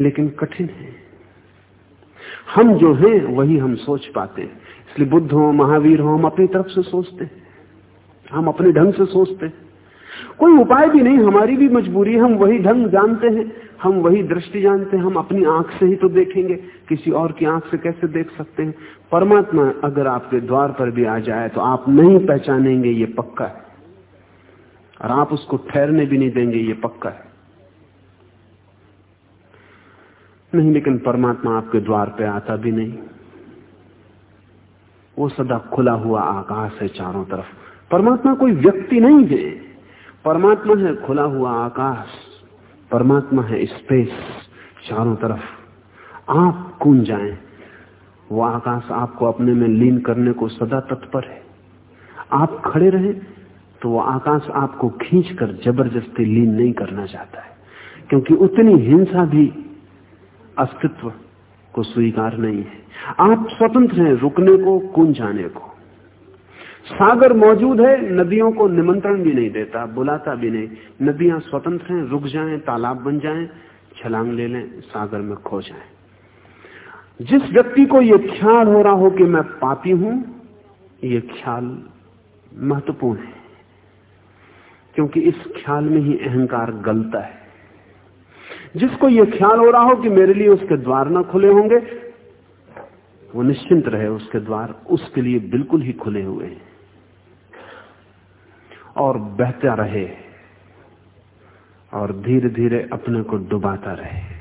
लेकिन कठिन है। हम जो हैं, वही हम सोच पाते हैं। इसलिए बुद्ध हो, महावीर हो, हम अपनी तरफ़ से सोचते हैं। हम अपने ढंग से सोचते हैं। कोई उपाय भी नहीं, हमारी भी मजबूरी हम वही ढंग जानते हैं, हम वही दृष्टि जानते हैं, हम अपनी आँख से ही तो देखेंगे, किसी और की आँख से कैसे देख सकते हैं? परमात्मा अगर आपके द्वार पर भी आ जाए तो आप नहीं पहचानेंगे ये पक्का है। और आप उसको ठहरने भी नहीं देंगे, ये पक्का है। नहीं, लेकिन परमात्मा आपके द्वार पे आता भी नहीं। वो सदा खुला हुआ आकाश है चारों तरफ़। परमात्मा कोई व्यक्ति नहीं है। परमात्मा है खुला हुआ आकाश। परमात्मा है स्पेस चारों तरफ़। आप कून जाए। वो आकाश आपको अपने में लीन करने को सदा तत्पर है। आप खड़े रहे तो वो आकाश आपको खींचकर ज़बरदस्ती लीन नहीं करना चाहता है। क्योंकि उतनी हिंसा भी अस्तित्व को स्वीकार नहीं है। आप स्वतंत्र हैं रुकने को कून जाने को। सागर मौजूद है, नदियों को निमंत्रण भी नहीं देता, बुलाता भी नहीं। नदियाँ स्वतंत्र हैं, रुक जाएँ, तालाब बन जाएँ, छलांग ले लें, सागर में खो जाएँ। जिस व्यक्ति को यह ख्याल हो रहा हो कि मैं पापी हूँ यह ख्याल महत्वपूर्ण है, क्योंकि इस ख्याल में ही अहंकार गलता है। जिसको यह ख्याल हो रहा हो कि मेरे लिए उसके द्वार ना खुले होंगे, वो निश्चिंत रहे उसके द्वार, उसके लिए बिल्कुल ही खुले हुए हैं। और बहता रहे, और धीरे धीरे अपने को डुबाता रहे।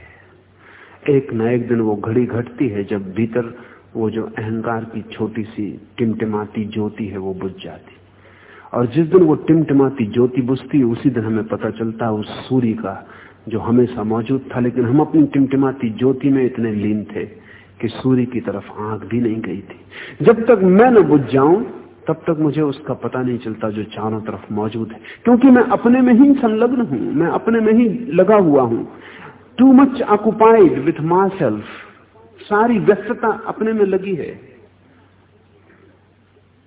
एक न एक दिन वो घड़ी घटती है, जब भीतर वो जो अहंकार की छोटी सी टिमटिमाती ज्योति है, वो बुझ जाती। और जिस दिन वो टिमटिमाती ज्योति बुझती उसी दिन हमें पता चलता है, उस सूर्य का जो हमेशा मौजूद था, लेकिन हम अपनी टिमटिमाती ज्योति में इतने लीन थे कि सूर्य की तरफ़ आँख भी नहीं गई थी। जब तक मैं न बुझ जाऊँ, तब तक मुझे उसका पता नहीं चलता जो चारों तरफ़ मौजूद है। क्योंकि मैं अपने में ही संलग्न हूँ, मैं अपने में ही लगा हुआ हूँ। Too much occupied with myself सारी व्यस्तता अपने में लगी है।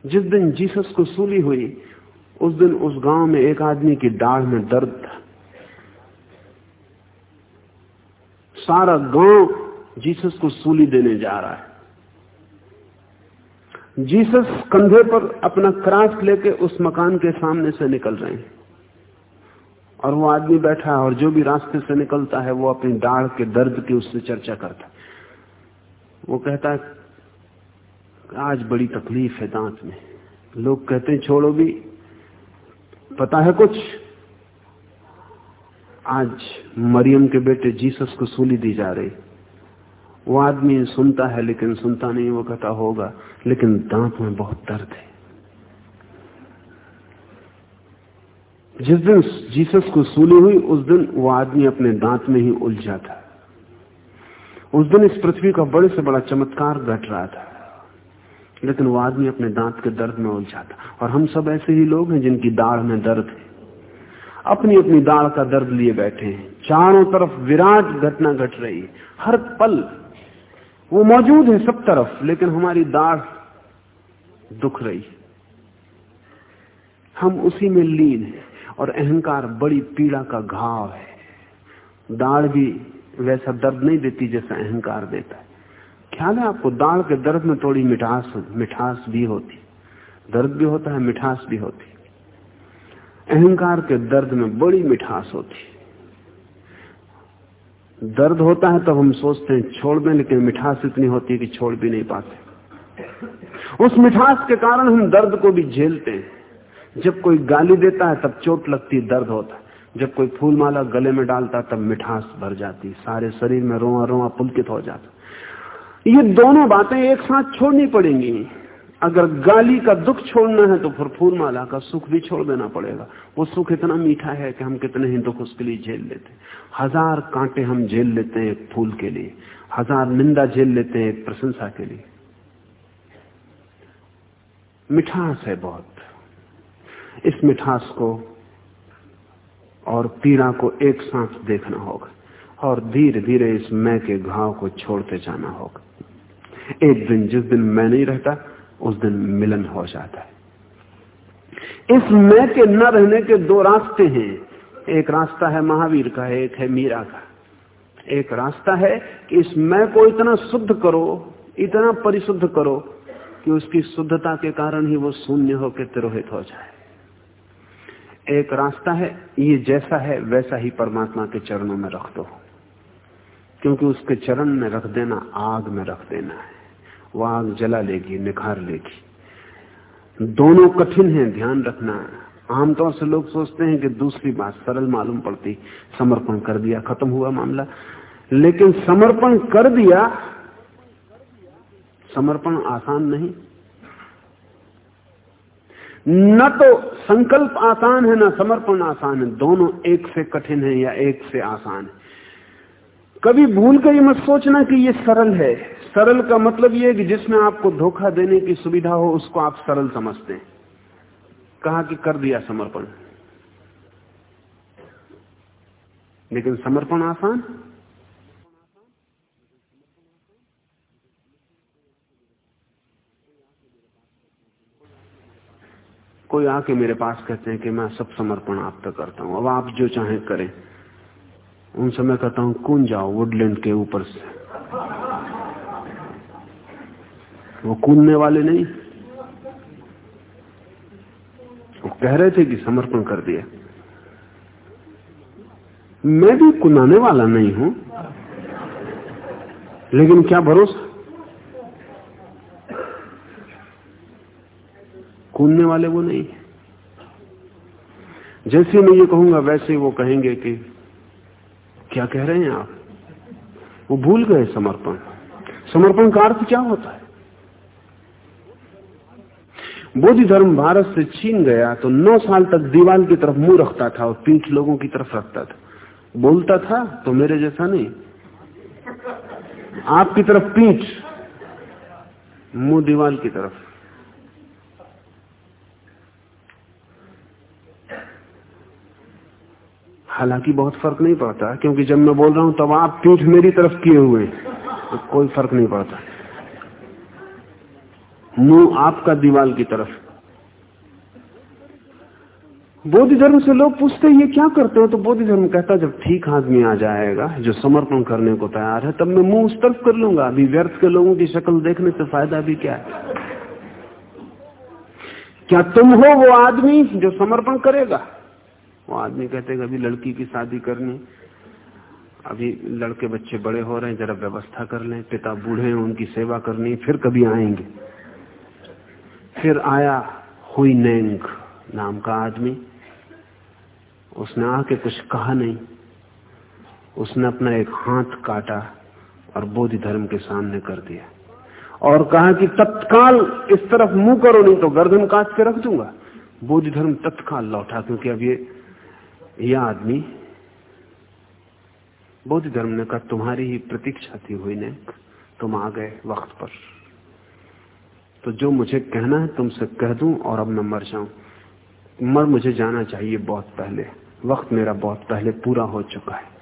जिस दिन जीसस को सूली हुई, उस दिन उस गाँव में एक आदमी की दाढ़ में दर्द था। सारा गाँव जीसस को सूली देने जा रहा है। जीसस कंधे पर अपना क्रास लेके उस मकान के सामने से निकल रहे हैं। और वो आदमी बैठा है और जो भी रास्ते से निकलता है, वो अपनी दाढ़ के दर्द की उससे चर्चा करता है। वो कहता है, आज बड़ी तकलीफ़ है दांत में। लोग कहते हैं, छोड़ो भी, पता है कुछ? आज मरियम के बेटे जीसस को सूली दी जा रही। वो आदमी सुनता है, लेकिन सुनता नहीं, वो कहता होगा, लेकिन दांत में बहुत दर्द है। जिस दिन जीसस को सूली हुई, उस दिन वो आदमी अपने दांत में ही उलझा था। उस दिन इस पृथ्वी का बड़े से बड़ा चमत्कार घट रहा था। लेकिन वो आदमी अपने दांत के दर्द में उलझा था। और हम सब ऐसे ही लोग हैं जिनकी दाढ़ में दर्द है। अपनी अपनी दाढ़ का दर्द लिए बैठे हैं। चारों तरफ़ विराट घटना घट गट रही हर पल वो मौजूद है सब तरफ़, लेकिन हमारी दाढ़ दुख रही हम उसी में लीन है और अहंकार बड़ी पीड़ा का घाव है। दाढ़ भी वैसा दर्द नहीं देती जैसा अहंकार देता है। ख्याल है आपको? दाढ़ के दर्द में थोड़ी मिठास मिठास भी होती। दर्द भी होता है, मिठास भी होती। अहंकार के दर्द में बड़ी मिठास होती है। दर्द होता है तब हम सोचते हैं, छोड़ दें, लेकिन मिठास इतनी होती है कि छोड़ भी नहीं पाते। उस मिठास के कारण हम दर्द को भी झेलते हैं। जब कोई गाली देता है, तब चोट लगती दर्द होता है। जब कोई फूल माला गले में डालता तब मिठास भर जाती सारे शरीर में रोआ रोआ पुलकित हो जाता ये दोनों बातें एक साथ छोड़नी पड़ेंगी। अगर गाली का दुख छोड़ना है तो फिर फूल माला का सुख भी छोड़ देना पड़ेगा। वो सुख इतना मीठा है कि हम कितने ही दुख उसके लिए झेल लेते हैं। हज़ार कांटे हम झेल लेते हैं फूल के लिए। हज़ार निंदा झेल लेते हैं एक प्रशंसा के लिए। मिठास है बहुत। इस मिठास को और पीड़ा को एक साथ देखना होगा और धीरे धीरे इस मैं के घाव को छोड़ते जाना होगा। एक दिन जिस दिन मैं नहीं रहता उस दिन मिलन हो जाता है। इस मैं के न रहने के दो रास्ते हैं। एक रास्ता है महावीर का, एक है मीरा का। एक रास्ता है कि इस मैं को इतना शुद्ध करो, इतना परिशुद्ध करो कि उसकी शुद्धता के कारण ही वो शून्य होकर तिरोहित हो जाए। एक रास्ता है, ये जैसा है, वैसा ही परमात्मा के चरणों में रख दो। क्योंकि उसके चरण में रख देना, आग में रख देना है। वो आग जला लेगी, निखार लेगी। दोनों कठिन है, ध्यान रखना। आमतौर से लोग सोचते हैं कि दूसरी बात सरल मालूम पड़ती, समर्पण कर दिया, खत्म हुआ मामला। लेकिन समर्पण कर दिया, समर्पण आसान नहीं। न तो संकल्प आसान है, न समर्पण आसान है। दोनों एक से कठिन है या एक से आसान है। कभी भूल कर ये मत सोचना कि ये सरल है। सरल का मतलब ये कि जिसमें आपको धोखा देने की सुविधा हो, उसको आप सरल समझते हैं। कहा कि कर दिया समर्पण। लेकिन समर्पण आसान? कोई आके मेरे पास कहते हैं कि मैं सब समर्पण आप तक करता हूँ। अब आप जो चाहें करें। उनसे मैं कहता हूँ, कौन जाओ, वुडलैंड के ऊपर से। वो कूदने वाले नहीं। वो कह रहे थे कि समर्पण कर दिया। मैं भी कुनाने वाला नहीं हूँ, लेकिन क्या भरोसा? कूदने वाले वो नहीं। जैसे मैं ये कहूँगा, वैसे वो कहेंगे कि, क्या कह रहे हैं आप? वो भूल गए समर्पण। समर्पण का अर्थ क्या होता है? बोधि धर्म भारत से छीन गया तो नौ साल तक दीवार की तरफ़ मुँह रखता था और पीठ लोगों की तरफ़ रखता था। बोलता था तो मेरे जैसा नहीं। आपकी तरफ़ पीठ, मुँह दीवार की तरफ़। हालाँकि बहुत फ़र्क नहीं पड़ता, क्योंकि जब मैं बोल रहा हूँ तब तो आप पीठ मेरी तरफ़ किए हुए तो कोई फ़र्क नहीं पड़ता। मुँह आपका दीवाल की तरफ़। बोधि धर्म से लोग पूछते हैं, ये क्या करते हो? तो बोधि धर्म कहता जब ठीक आदमी आ जाएगा, जो समर्पण करने को तैयार है, तब मैं मुँह उस तरफ़ कर लूँगा। अभी व्यर्थ के लोगों की शक्ल देखने से फ़ायदा भी क्या है? क्या तुम हो वो आदमी जो समर्पण करेगा? वो आदमी कहते अभी लड़की की शादी करनी। अभी लड़के बच्चे बड़े हो रहे हैं, जरा व्यवस्था कर लें, पिता बूढ़े हैं, उनकी सेवा करनी, फिर कभी आएँगे। फिर आया हुई नेंग नाम का आदमी। उसने आके कुछ कहा नहीं। उसने अपना एक हाथ काटा और बोधि धर्म के सामने कर दिया। और कहा कि तत्काल इस तरफ़ मुँह करो, नहीं तो गर्दन काट के रख दूँगा। बोधि धर्म तत्काल लौटा, क्योंकि अब ये यह आदमी बौद्ध धर्म ने कहा, तुम्हारी ही प्रतीक्षा थी हुई ने तुम आ गए वक्त पर। तो जो मुझे कहना है, तुमसे कह दूँ और अब मैं मर जाऊँ। मर मुझे जाना चाहिए बहुत पहले। वक्त मेरा बहुत पहले पूरा हो चुका है।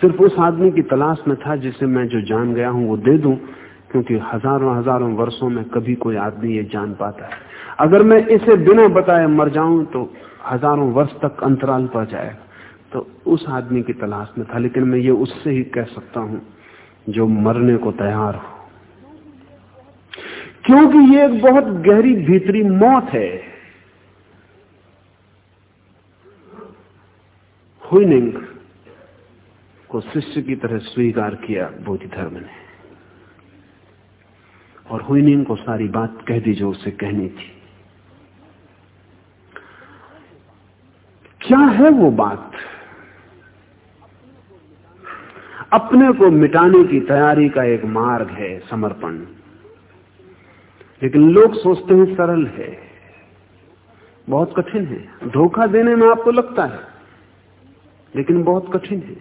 सिर्फ़ उस आदमी की तलाश में था जिसे मैं जो जान गया हूँ वो दे दूँ, क्योंकि हज़ारों हज़ारों वर्षों में कभी कोई आदमी ये जान पाता है। अगर मैं इसे बिना बताए मर जाऊँ तो हज़ारों वर्ष तक अंतराल पड़ जाएगा। तो उस आदमी की तलाश में था, लेकिन मैं ये उससे ही कह सकता हूँ, जो मरने को तैयार हो। क्योंकि ये एक बहुत गहरी भीतरी मौत है। हुइनिंग को शिष्य की तरह स्वीकार किया बोधि धर्म ने। और हुइनिंग को सारी बात कह दी जो उसे कहनी थी। क्या है वो बात? अपने को मिटाने की तैयारी का एक मार्ग है समर्पण। लेकिन लोग सोचते हैं सरल है। बहुत कठिन है। धोखा देने में आपको लगता है, लेकिन बहुत कठिन है।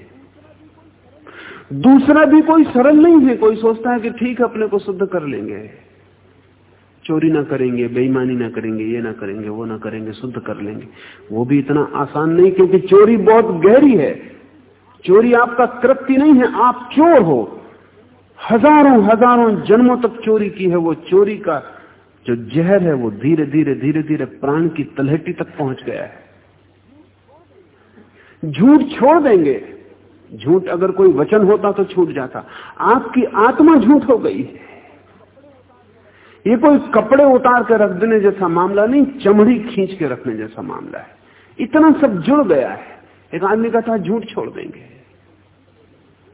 दूसरा भी कोई सरल नहीं है। कोई सोचता है कि ठीक अपने को शुद्ध कर लेंगे। चोरी ना करेंगे, बेईमानी ना करेंगे, ये ना करेंगे, वो ना करेंगे, शुद्ध कर लेंगे। वो भी इतना आसान नहीं, क्योंकि चोरी बहुत गहरी है। चोरी आपका कृत्य नहीं है। आप चोर हो। हज़ारों हज़ारों जन्मों तक चोरी की है वो चोरी का जो जहर है वो धीरे धीरे धीरे धीरे प्राण की तलहटी तक पहुँच गया है। झूठ छोड़ देंगे। झूठ अगर कोई वचन होता तो छूट जाता। आपकी आत्मा झूठ हो गई है। ये कोई कपड़े उतार के रख देने जैसा मामला नहीं, चमड़ी खींच के रखने जैसा मामला है। इतना सब जुड़ गया है। एक आदमी का था झूठ छोड़ देंगे।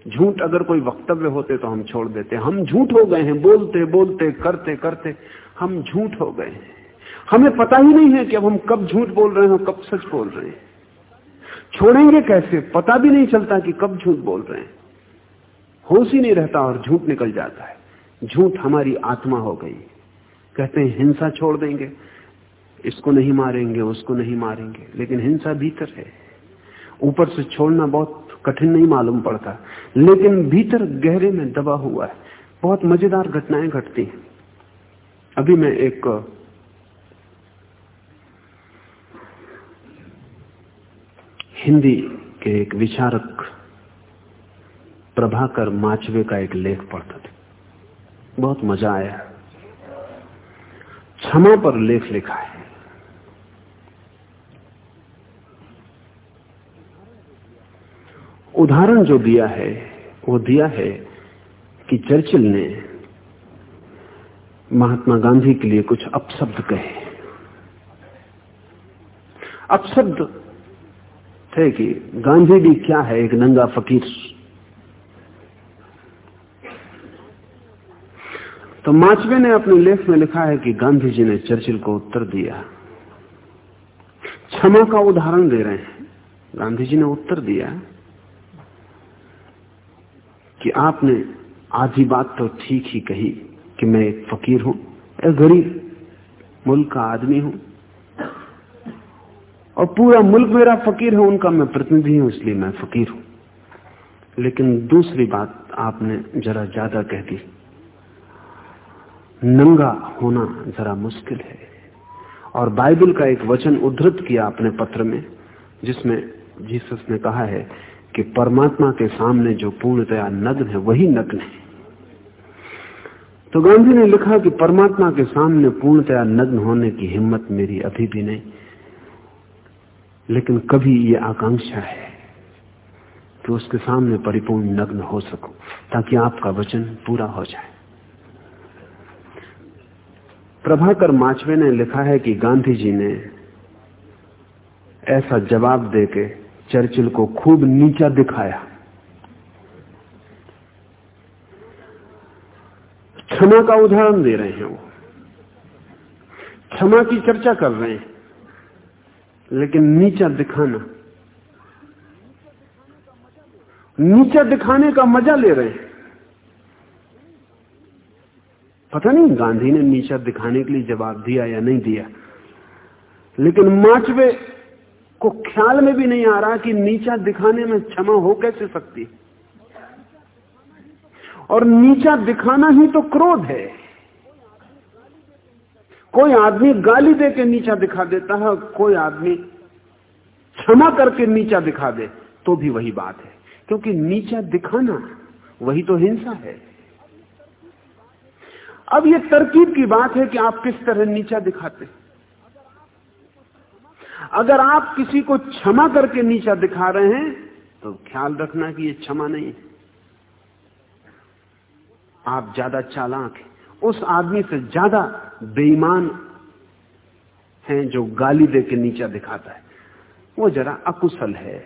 झूठ अगर कोई वक्तव्य होते तो हम छोड़ देते। हम झूठ हो गए हैं, बोलते बोलते, करते करते, हम झूठ हो गए हैं। हमें पता ही नहीं है कि अब हम कब झूठ बोल रहे हैं, कब सच बोल रहे हैं। छोड़ेंगे कैसे? पता भी नहीं चलता कि कब झूठ बोल रहे हैं। होश ही नहीं रहता और झूठ निकल जाता है। झूठ हमारी आत्मा हो गई। कहते हैं, हिंसा छोड़ देंगे। इसको नहीं मारेंगे, उसको नहीं मारेंगे। लेकिन हिंसा भीतर है। ऊपर से छोड़ना बहुत कठिन नहीं मालूम पड़ता। लेकिन भीतर गहरे में दबा हुआ है। बहुत मज़ेदार घटनाएँ घटती हैं। अभी मैं एक, हिंदी के एक विचारक प्रभाकर माचवे का एक लेख पढ़ता था। बहुत मज़ा आया। क्षमा पर लेख लिखा है। उदाहरण जो दिया है, वो दिया है कि चर्चिल ने महात्मा गांधी के लिए कुछ अपशब्द कहे। अपशब्द थे कि गांधी भी क्या है एक नंगा फकीर? तो माचवे ने अपने लेख में लिखा है कि गांधी जी ने चर्चिल को उत्तर दिया। क्षमा का उदाहरण दे रहे हैं। गांधी जी ने उत्तर दिया। कि आपने आधी बात तो ठीक ही कही कि मैं एक फकीर हूँ, एक गरीब मुल्क का आदमी हूँ। और पूरा मुल्क मेरा फकीर है, उनका मैं प्रतिनिधि हूँ, इसलिए मैं फकीर हूँ। लेकिन दूसरी बात आपने जरा ज़्यादा कह दी। नंगा होना जरा मुश्किल है। और बाइबल का एक वचन उद्धृत किया अपने पत्र में, जिसमें जीसस ने कहा है कि परमात्मा के सामने जो पूर्णतया नग्न है, वही नग्न है। तो गांधी ने लिखा कि परमात्मा के सामने पूर्णतया नग्न होने की हिम्मत मेरी अभी भी नहीं, लेकिन कभी ये आकांक्षा है कि उसके सामने परिपूर्ण नग्न हो सको, ताकि आपका वचन पूरा हो जाए। प्रभाकर माचवे ने लिखा है कि गांधी जी ने ऐसा जवाब देके चर्चिल को खूब नीचा दिखाया। क्षमा का उदाहरण दे रहे हैं वो। क्षमा की चर्चा कर रहे हैं, लेकिन नीचा दिखाना। नीचा दिखाने का मज़ा ले रहे हैं। पता नहीं गांधी ने नीचा दिखाने के लिए जवाब दिया या नहीं दिया, लेकिन माचवे को ख्याल में भी नहीं आ रहा कि नीचा दिखाने में क्षमा हो कैसे सकती और नीचा दिखाना ही तो क्रोध है। कोई आदमी गाली दे के नीचा दिखा देता है, कोई आदमी क्षमा करके नीचा दिखा दे तो भी वही बात है। क्योंकि नीचा दिखाना, वही तो हिंसा है। अब ये तरकीब की बात है कि आप किस तरह नीचा दिखाते अगर आप किसी को क्षमा करके नीचा दिखा रहे हैं तो ख्याल रखना कि ये क्षमा नहीं है। आप ज़्यादा चालाक हैं। उस आदमी से ज़्यादा बेईमान हैं जो गाली दे के नीचा दिखाता है। वो जरा अकुशल है।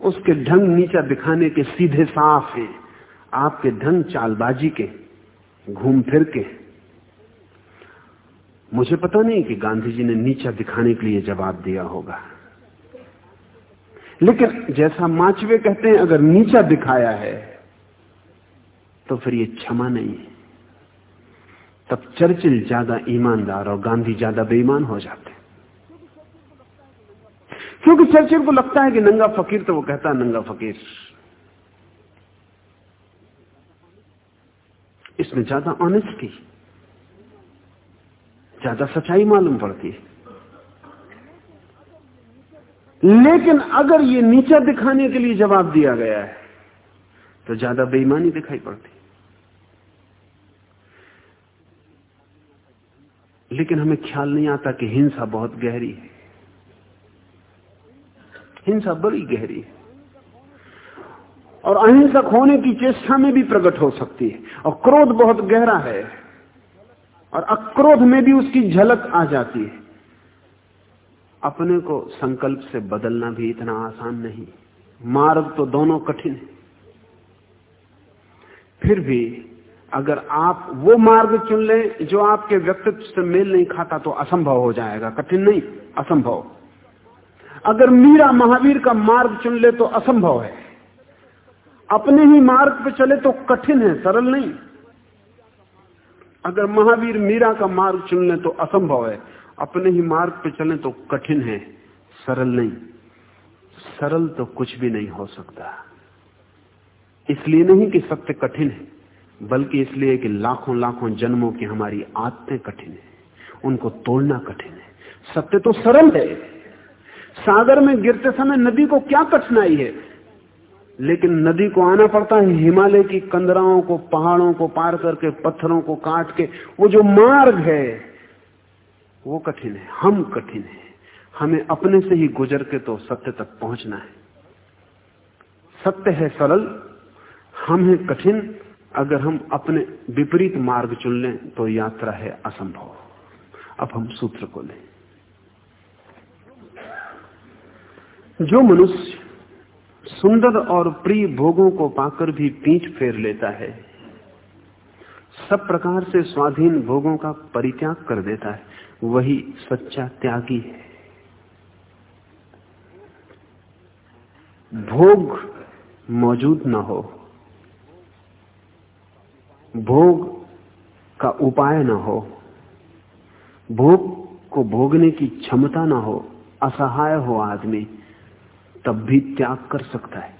उसके ढंग नीचा दिखाने के सीधे साफ़ हैं। आपके ढंग चालबाजी के, घूम फिर के मुझे पता नहीं कि गांधी जी ने नीचा दिखाने के लिए जवाब दिया होगा। लेकिन जैसा माचवे कहते हैं, अगर नीचा दिखाया है तो फिर ये क्षमा नहीं है। तब चर्चिल ज़्यादा ईमानदार और गांधी ज़्यादा बेईमान हो जाते क्योंकि चर्चिल को लगता है कि नंगा फकीर तो वो कहता है, नंगा फकीर। इसमें ज़्यादा ऑनेस्टी ज़्यादा सच्चाई मालूम पड़ती है। लेकिन अगर ये नीचा दिखाने के लिए जवाब दिया गया है तो ज़्यादा बेईमानी दिखाई पड़ती। लेकिन हमें ख्याल नहीं आता कि हिंसा बहुत गहरी है। हिंसा बड़ी गहरी है। और अहिंसक होने की चेष्टा में भी प्रकट हो सकती है। और क्रोध बहुत गहरा है। और अक्रोध में भी उसकी झलक आ जाती है। अपने को संकल्प से बदलना भी इतना आसान नहीं। मार्ग तो दोनों कठिन है। फिर भी अगर आप वो मार्ग चुन लें जो आपके व्यक्तित्व से मेल नहीं खाता तो असंभव हो जाएगा। कठिन नहीं, असंभव। अगर मीरा महावीर का मार्ग चुन ले तो असंभव है। अपने ही मार्ग पे चले तो कठिन है, सरल नहीं। अगर महावीर मीरा का मार्ग चुन ले तो असंभव है, अपने ही मार्ग पे चले तो कठिन है, सरल नहीं। सरल तो कुछ भी नहीं हो सकता। इसलिए नहीं कि सत्य कठिन है, बल्कि इसलिए कि लाखों लाखों जन्मों की हमारी आदतें कठिन है, उनको तोड़ना कठिन है। सत्य तो सरल है। सागर में गिरते समय नदी को क्या कठिनाई है? लेकिन नदी को आना पड़ता है, हिमालय की कंदराओं को, पहाड़ों को पार करके, पत्थरों को काट के, वो जो मार्ग है, वो कठिन है, हम कठिन है। हमें अपने से ही गुजर के तो सत्य तक पहुँचना है। सत्य है सरल, हम है कठिन, अगर हम अपने विपरीत मार्ग चुन लें तो यात्रा है असंभव। अब हम सूत्र को लें। जो मनुष्य सुंदर और प्रिय भोगों को पाकर भी पीठ फेर लेता है। सब प्रकार से स्वाधीन भोगों का परित्याग कर देता है। वही सच्चा त्यागी है। भोग मौजूद न हो। भोग का उपाय न हो। भोग को भोगने की क्षमता न हो। असहाय हो आदमी। तब भी त्याग कर सकता है।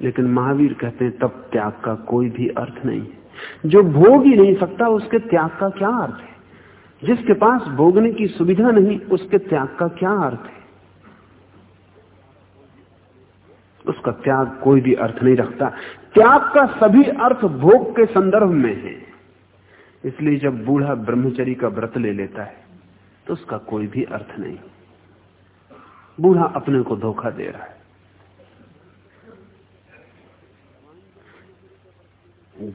लेकिन महावीर कहते हैं, तब त्याग का कोई भी अर्थ नहीं है। जो भोग ही नहीं सकता, उसके त्याग का क्या अर्थ है? जिसके पास भोगने की सुविधा नहीं, उसके त्याग का क्या अर्थ है? उसका त्याग कोई भी अर्थ नहीं रखता। त्याग का सभी अर्थ भोग के संदर्भ में है। इसलिए जब बूढ़ा ब्रह्मचरी का व्रत ले लेता है तो उसका कोई भी अर्थ नहीं। बूढ़ा अपने को धोखा दे रहा है।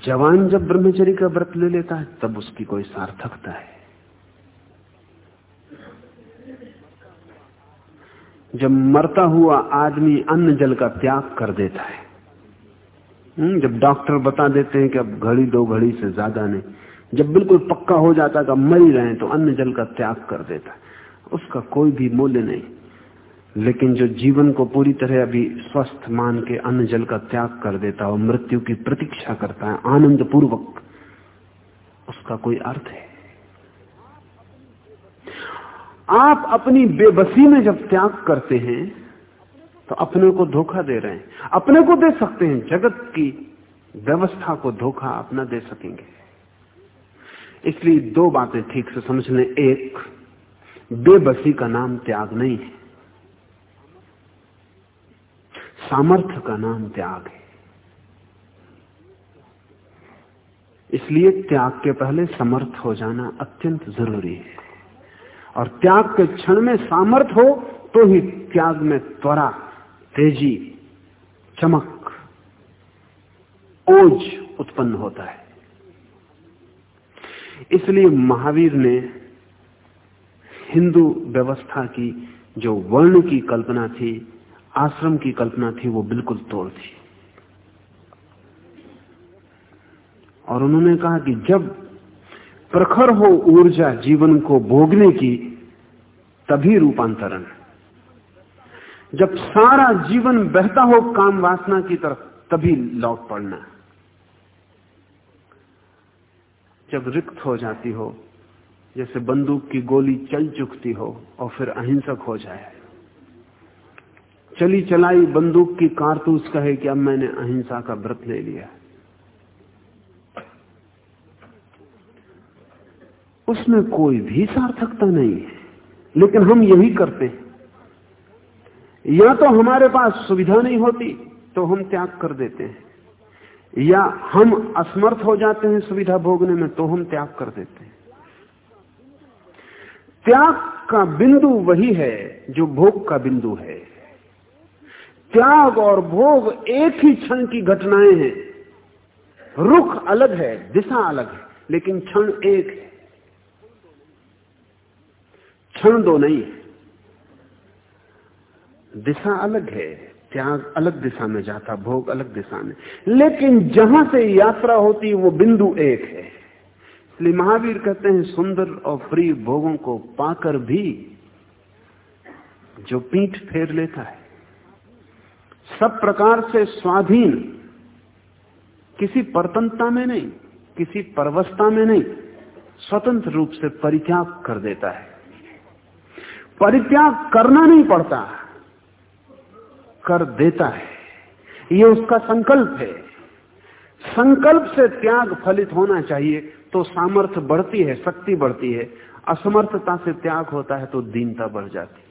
जवान जब ब्रह्मचरी का व्रत ले लेता है तब उसकी कोई सार्थकता है। जब मरता हुआ आदमी अन्न जल का त्याग कर देता है हम्म, जब डॉक्टर बता देते हैं कि अब घड़ी दो घड़ी से ज़्यादा नहीं जब बिल्कुल पक्का हो जाता कि मर ही रहे तो अन्न जल का त्याग कर देता है। उसका कोई भी मूल्य नहीं। लेकिन जो जीवन को पूरी तरह अभी स्वस्थ मान के अन्न जल का त्याग कर देता है मृत्यु की प्रतीक्षा करता है आनंद पूर्वक उसका कोई अर्थ है? आप अपनी बेबसी में जब त्याग करते हैं तो अपने को धोखा दे रहे हैं। अपने को दे सकते हैं, जगत की व्यवस्था को धोखा अपना दे सकेंगे। इसलिए दो बातें ठीक से समझ लें। एक, बेबसी का नाम त्याग नहीं है। सामर्थ्य का नाम त्याग है। इसलिए त्याग के पहले समर्थ हो जाना अत्यंत ज़रूरी है। और त्याग के क्षण में सामर्थ हो तो ही त्याग में त्वरा, तेज़ी, चमक, ओज उत्पन्न होता है। इसलिए महावीर ने हिंदू व्यवस्था की जो वर्ण की कल्पना थी आश्रम की कल्पना थी, वो बिल्कुल तोड़ थी। और उन्होंने कहा कि जब प्रखर हो ऊर्जा जीवन को भोगने की, तभी रूपांतरण। जब सारा जीवन बहता हो काम वासना की तरफ़, तभी लौट पड़ना। जब रिक्त हो जाती हो, जैसे बंदूक की गोली चल चुकती हो, और फिर अहिंसक हो जाए। चली चलाई बंदूक की कारतूस कहे कि अब मैंने अहिंसा का व्रत ले लिया। उसमें कोई भी सार्थकता नहीं है, लेकिन हम यही करते हैं। या तो हमारे पास सुविधा नहीं होती तो हम त्याग कर देते हैं। या हम असमर्थ हो जाते हैं सुविधा भोगने में तो हम त्याग कर देते हैं। त्याग का बिंदु वही है जो भोग का बिंदु है। त्याग और भोग एक ही क्षण की घटनाएँ हैं। रुख अलग है, दिशा अलग है, लेकिन क्षण एक है। क्षण दो नहीं है। दिशा अलग है, त्याग अलग दिशा में जाता, भोग अलग दिशा में। लेकिन जहाँ से यात्रा होती, वो बिंदु एक है। इसलिए महावीर कहते हैं, सुंदर और प्रिय भोगों को पाकर भी जो पीठ फेर लेता है सब प्रकार से स्वाधीन। किसी परतंत्रता में नहीं, किसी परवस्था में नहीं, स्वतंत्र रूप से परित्याग कर देता है। परित्याग करना नहीं पड़ता, कर देता है। ये उसका संकल्प है। संकल्प से त्याग फलित होना चाहिए तो सामर्थ्य बढ़ती है, शक्ति बढ़ती है। असमर्थता से त्याग होता है तो दीनता बढ़ जाती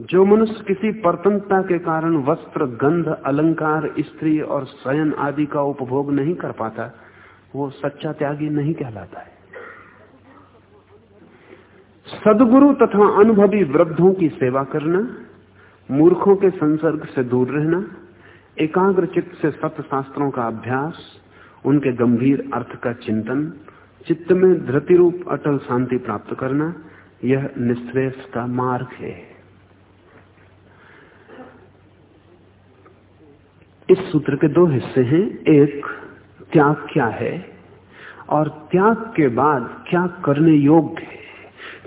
जो मनुष्य किसी परतंत्रता के कारण वस्त्र, गंध, अलंकार, स्त्री और शयन आदि का उपभोग नहीं कर पाता, वो सच्चा त्यागी नहीं कहलाता है। सदगुरु तथा अनुभवी वृद्धों की सेवा करना, मूर्खों के संसर्ग से दूर रहना, एकाग्र चित्त से सत्य शास्त्रों का अभ्यास, उनके गंभीर अर्थ का चिंतन, चित्त में धृति रूप अटल शांति प्राप्त करना, यह निश्रेष का मार्ग है। इस सूत्र के दो हिस्से हैं। एक, त्याग क्या है? और त्याग के बाद क्या करने योग्य है?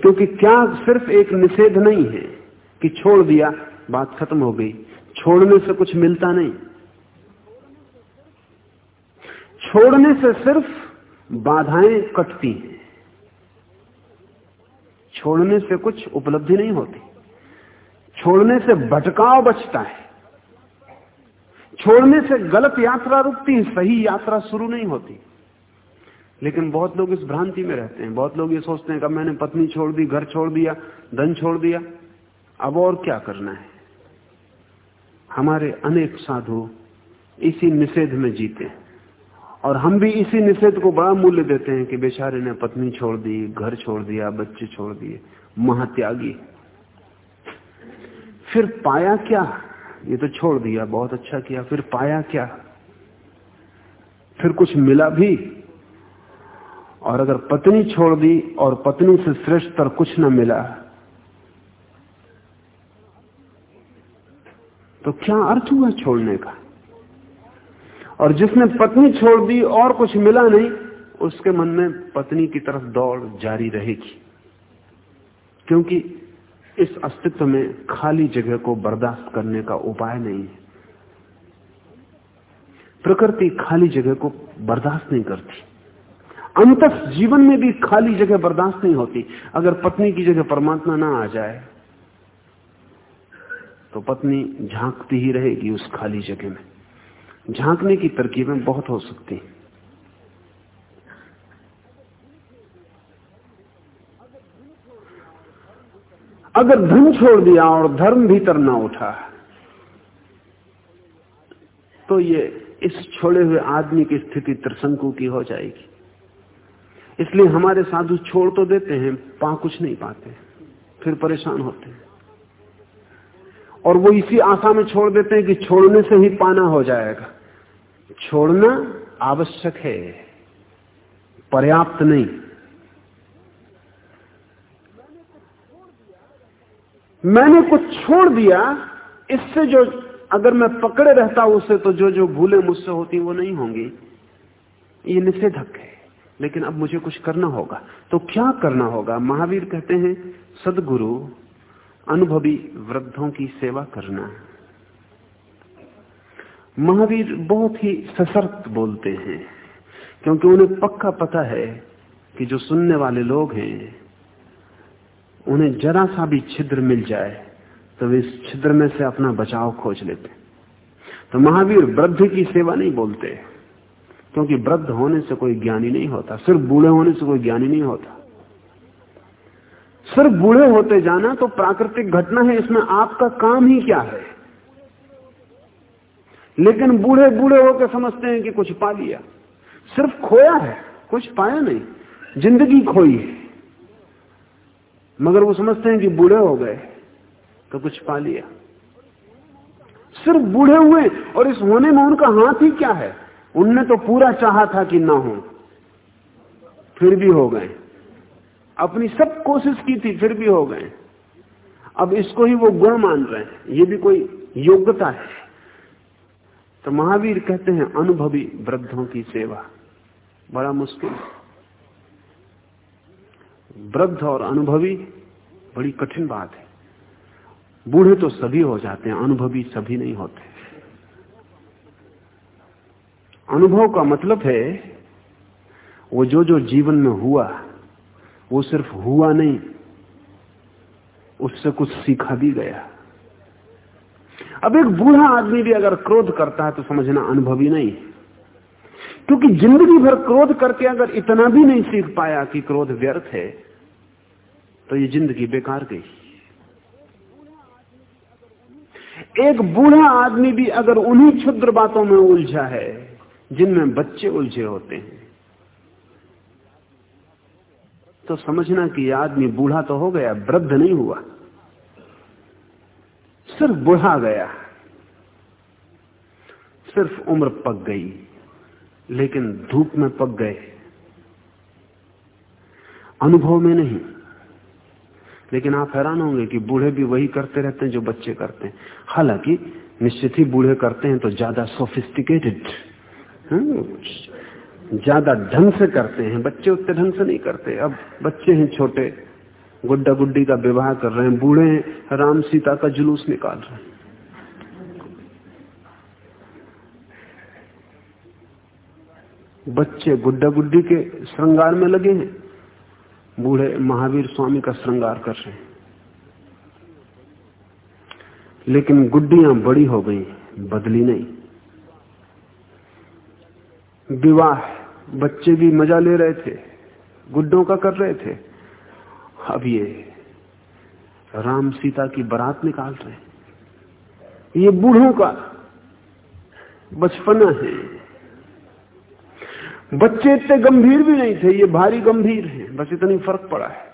क्योंकि त्याग सिर्फ़ एक निषेध नहीं है कि छोड़ दिया, बात खत्म हो गई। छोड़ने से कुछ मिलता नहीं। छोड़ने से सिर्फ़ बाधाएँ कटती हैं। छोड़ने से कुछ उपलब्धि नहीं होती। छोड़ने से भटकाव बचता है। छोड़ने से गलत यात्रा रुकती है सही यात्रा शुरू नहीं होती। लेकिन बहुत लोग इस भ्रांति में रहते हैं। बहुत लोग ये सोचते हैं कि मैंने पत्नी छोड़ दी, घर छोड़ दिया, धन छोड़ दिया। अब और क्या करना है? हमारे अनेक साधु इसी निषेध में जीते हैं। और हम भी इसी निषेध को बड़ा मूल्य देते हैं कि बेचारे ने पत्नी छोड़ दी, घर छोड़ दिया, बच्चे छोड़ दिए, महात्यागी। फिर पाया क्या? ये तो छोड़ दिया, बहुत अच्छा किया, फिर पाया क्या? फिर कुछ मिला भी? और अगर पत्नी छोड़ दी और पत्नी से श्रेष्ठ तर कुछ न मिला तो क्या अर्थ हुआ छोड़ने का? और जिसने पत्नी छोड़ दी और कुछ मिला नहीं, उसके मन में पत्नी की तरफ़ दौड़ जारी रहेगी। क्योंकि इस अस्तित्व में खाली जगह को बर्दाश्त करने का उपाय नहीं है। प्रकृति खाली जगह को बर्दाश्त नहीं करती। अंत जीवन में भी खाली जगह बर्दाश्त नहीं होती। अगर पत्नी की जगह परमात्मा ना आ जाए तो पत्नी झांकती ही रहेगी उस खाली जगह में। झांकने की तरकीबें बहुत हो सकती हैं। अगर धन छोड़ दिया और धर्म भीतर ना उठा तो ये इस छोड़े हुए आदमी की स्थिति त्रिशंकु की हो जाएगी। इसलिए हमारे साधु छोड़ तो देते हैं, पा कुछ नहीं पाते, फिर परेशान होते हैं। और वो इसी आशा में छोड़ देते हैं कि छोड़ने से ही पाना हो जाएगा। छोड़ना आवश्यक है, पर्याप्त नहीं। मैंने कुछ छोड़ दिया, इससे जो अगर मैं पकड़े रहता हूँ उससे तो जो जो भूले मुझसे होती वो नहीं होंगी। ये निषेधक है, लेकिन अब मुझे कुछ करना होगा। तो क्या करना होगा? महावीर कहते हैं, सदगुरु, अनुभवी वृद्धों की सेवा करना। महावीर बहुत ही सशर्त बोलते हैं, क्योंकि उन्हें पक्का पता है कि जो सुनने वाले लोग हैं उन्हें जरा सा भी छिद्र मिल जाए तो वे इस छिद्र में से अपना बचाव खोज लेते। तो महावीर वृद्ध की सेवा नहीं बोलते, क्योंकि वृद्ध होने से कोई ज्ञानी नहीं होता, सिर्फ़ बूढ़े होने से कोई ज्ञानी नहीं होता। सिर्फ़ बूढ़े होते जाना तो प्राकृतिक घटना है, इसमें आपका काम ही क्या है? लेकिन बूढ़े बूढ़े होकर समझते हैं कि कुछ पा लिया। सिर्फ़ खोया है, कुछ पाया नहीं, ज़िंदगी खोई है। मगर वो समझते हैं कि बूढ़े हो गए तो कुछ पा लिया। सिर्फ़ बूढ़े हुए और इस होने में उनका हाथ ही क्या है? उनने तो पूरा चाहा था कि ना हो, फिर भी हो गए। अपनी सब कोशिश की थी, फिर भी हो गए। अब इसको ही वो गुण मान रहे हैं। ये भी कोई योग्यता है। तो महावीर कहते हैं, अनुभवी वृद्धों की सेवा। बड़ा मुश्किल। वृद्ध और अनुभवी, बड़ी कठिन बात है। बूढ़े तो सभी हो जाते हैं, अनुभवी सभी नहीं होते। अनुभव का मतलब है, वो जो जो जीवन में हुआ, वो सिर्फ़ हुआ नहीं, उससे कुछ सीखा भी गया। अब एक बूढ़ा आदमी भी अगर क्रोध करता है तो समझना अनुभवी नहीं। है क्योंकि ज़िंदगी भर क्रोध करके अगर इतना भी नहीं सीख पाया कि क्रोध व्यर्थ है तो ये ज़िंदगी बेकार गई। एक बूढ़ा आदमी भी अगर उन्हीं क्षुद्र बातों में उलझा है, जिनमें बच्चे उलझे होते हैं तो समझना कि यह आदमी बूढ़ा तो हो गया, वृद्ध नहीं हुआ। सिर्फ़ बूढ़ा गया। सिर्फ़ उम्र पक गई। लेकिन धूप में पक गए। अनुभव में नहीं। लेकिन आप हैरान होंगे कि बूढ़े भी वही करते रहते हैं जो बच्चे करते हैं। हालाँकि निश्चित ही बूढ़े करते हैं तो ज़्यादा सोफिस्टिकेटेड ज़्यादा ढंग से करते हैं। बच्चे उतने ढंग से नहीं करते। अब बच्चे हैं छोटे, गुड्डा गुड्डी का विवाह कर रहे हैं, बूढ़े राम सीता का जुलूस निकाल रहे हैं। बच्चे गुड्डा गुड्डी के श्रृंगार में लगे हैं। बूढ़े महावीर स्वामी का श्रृंगार कर रहे हैं। लेकिन गुड्डियाँ बड़ी हो गई, बदली नहीं। विवाह, बच्चे भी मज़ा ले रहे थे, गुड्डों का कर रहे थे। अब ये राम सीता की बारात निकाल रहे ये बूढ़ों का बचपना है। बच्चे इतने गंभीर भी नहीं थे, ये भारी गंभीर है। बस इतनी फ़र्क पड़ा है।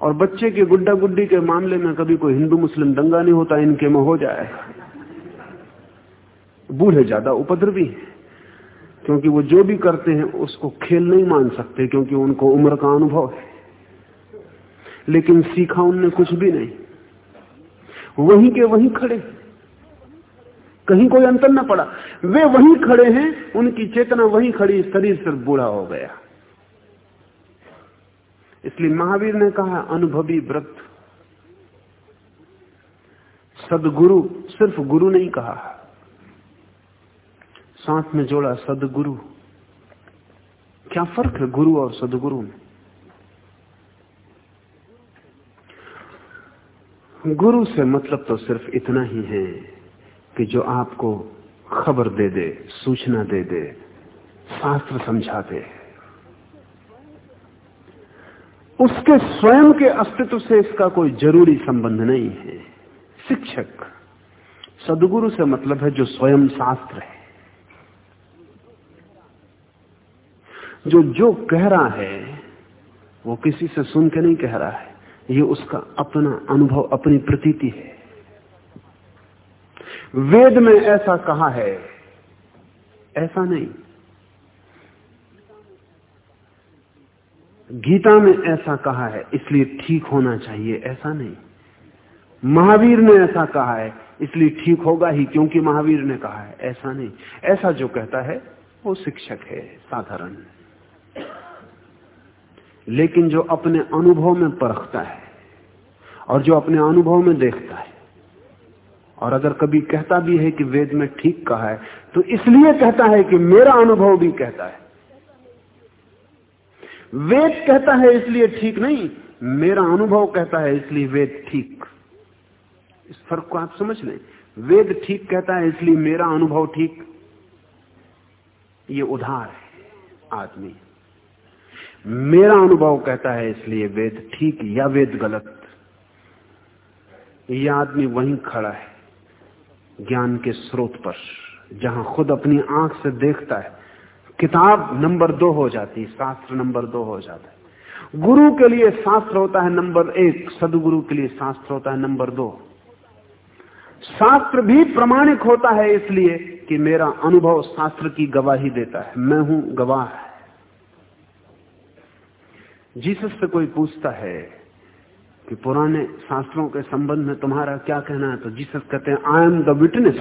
और बच्चे के गुड्डा गुड्डी के मामले में कभी कोई हिंदू मुस्लिम दंगा नहीं होता, इनके में हो जाए। बूढ़े ज़्यादा उपद्रवी हैं, क्योंकि वो जो भी करते हैं, उसको खेल नहीं मान सकते, क्योंकि उनको उम्र का अनुभव है। लेकिन सीखा उनने कुछ भी नहीं। वहीं के वहीं खड़े कहीं कोई अंतर न पड़ा। वे वहीं खड़े हैं, उनकी चेतना वहीं खड़ी, शरीर सिर्फ़ बूढ़ा हो गया। इसलिए महावीर ने कहा, अनुभवी व्रत। सदगुरु, सिर्फ़ गुरु नहीं कहा। साथ में जोड़ा, सदगुरु। क्या फ़र्क है गुरु और सदगुरु में? गुरु से मतलब तो सिर्फ़ इतना ही है। कि जो आपको खबर दे दे, सूचना दे दे, शास्त्र समझा दे उसके स्वयं के अस्तित्व से इसका कोई ज़रूरी संबंध नहीं है। शिक्षक सदगुरु से मतलब है जो स्वयं शास्त्र है। जो जो कह रहा है, वो किसी से सुन के नहीं कह रहा है। ये उसका अपना अनुभव, अपनी प्रतीति है। वेद में ऐसा कहा है। ऐसा नहीं। गीता में ऐसा कहा है, इसलिए ठीक होना चाहिए, ऐसा नहीं। महावीर ने ऐसा कहा है, इसलिए ठीक होगा ही, क्योंकि महावीर ने कहा है, ऐसा नहीं। ऐसा जो कहता है, वो शिक्षक है, साधारण। लेकिन जो अपने अनुभव में परखता है, और जो अपने अनुभव में देखता है और अगर कभी कहता भी है कि वेद में ठीक कहा है तो इसलिए कहता है कि मेरा अनुभव भी कहता है। वेद कहता है इसलिए ठीक नहीं, मेरा अनुभव कहता है इसलिए वेद ठीक। इस फ़र्क को आप समझ लें। वेद ठीक कहता है इसलिए मेरा अनुभव ठीक। ये उधार है आदमी। मेरा अनुभव कहता है इसलिए वेद ठीक या वेद गलत। यह आदमी वहीं खड़ा है। ज्ञान के स्रोत पर, जहाँ खुद अपनी आँख से देखता है। किताब नंबर दो हो जाती है, शास्त्र नंबर दो हो जाता है। गुरु के लिए शास्त्र होता है नंबर एक, सदगुरु के लिए शास्त्र होता है नंबर दो। शास्त्र भी प्रमाणिक होता है इसलिए कि मेरा अनुभव शास्त्र की गवाही देता है। मैं हूँ गवाह। जीसस से कोई पूछता है कि पुराने शास्त्रों के संबंध में तुम्हारा क्या कहना है? तो जीसस कहते हैं आई एम द विटनेस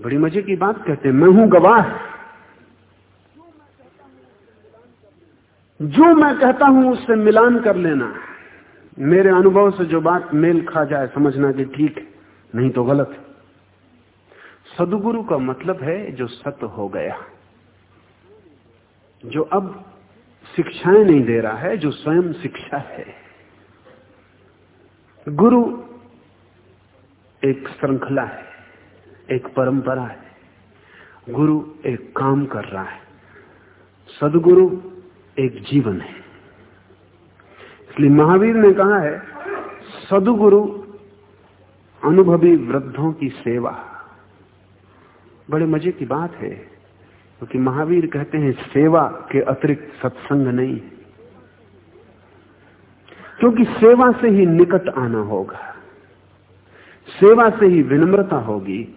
बड़ी मज़े की बात कहते हैं, मैं हूँ गवाह. जो मैं कहता हूँ, उससे मिलान कर लेना। मेरे अनुभव से जो बात मेल खा जाए, समझना कि ठीक नहीं तो गलत सदगुरु का मतलब है जो सत्य हो गया। जो अब शिक्षाएँ नहीं दे रहा है, जो स्वयं शिक्षा है। गुरु एक श्रृंखला है, एक परंपरा है। गुरु एक काम कर रहा है। सदगुरु एक जीवन है। इसलिए महावीर ने कहा है, सदगुरु अनुभवी वृद्धों की सेवा। बड़े मज़े की बात है, क्योंकि महावीर कहते हैं सेवा के अतिरिक्त सत्संग नहीं है। क्योंकि सेवा से ही निकट आना होगा। सेवा से ही विनम्रता होगी।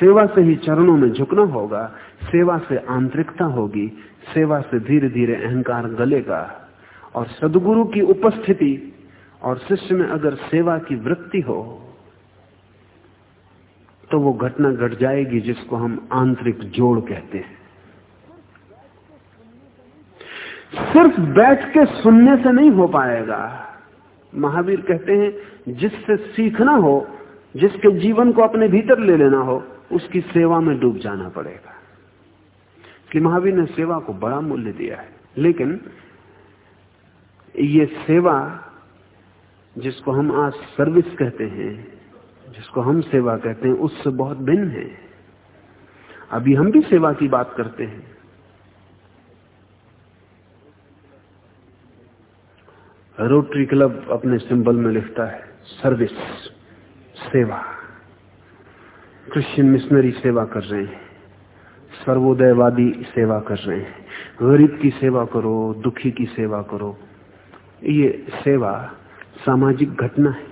सेवा से ही चरणों में झुकना होगा। सेवा से आंतरिकता होगी। सेवा से धीरे धीरे अहंकार गलेगा। और सदगुरु की उपस्थिति और शिष्य में अगर सेवा की वृत्ति हो तो वो घटना घट जाएगी जिसको हम आंतरिक जोड़ कहते हैं। सिर्फ़ बैठ के सुनने से नहीं हो पाएगा। महावीर कहते हैं, जिससे सीखना हो, जिसके जीवन को अपने भीतर ले लेना हो, उसकी सेवा में डूब जाना पड़ेगा। कि महावीर ने सेवा को बड़ा मूल्य दिया है, लेकिन ये सेवा जिसको हम आज सर्विस कहते हैं, जिसको हम सेवा कहते हैं, उससे बहुत भिन्न है। अभी हम भी सेवा की बात करते हैं। रोटरी क्लब अपने सिंबल में लिखता है, सर्विस, सेवा। क्रिश्चियन मिशनरी सेवा कर रहे हैं, सर्वोदयवादी सेवा कर रहे हैं। गरीब की सेवा करो, दुखी की सेवा करो। ये सेवा सामाजिक घटना है।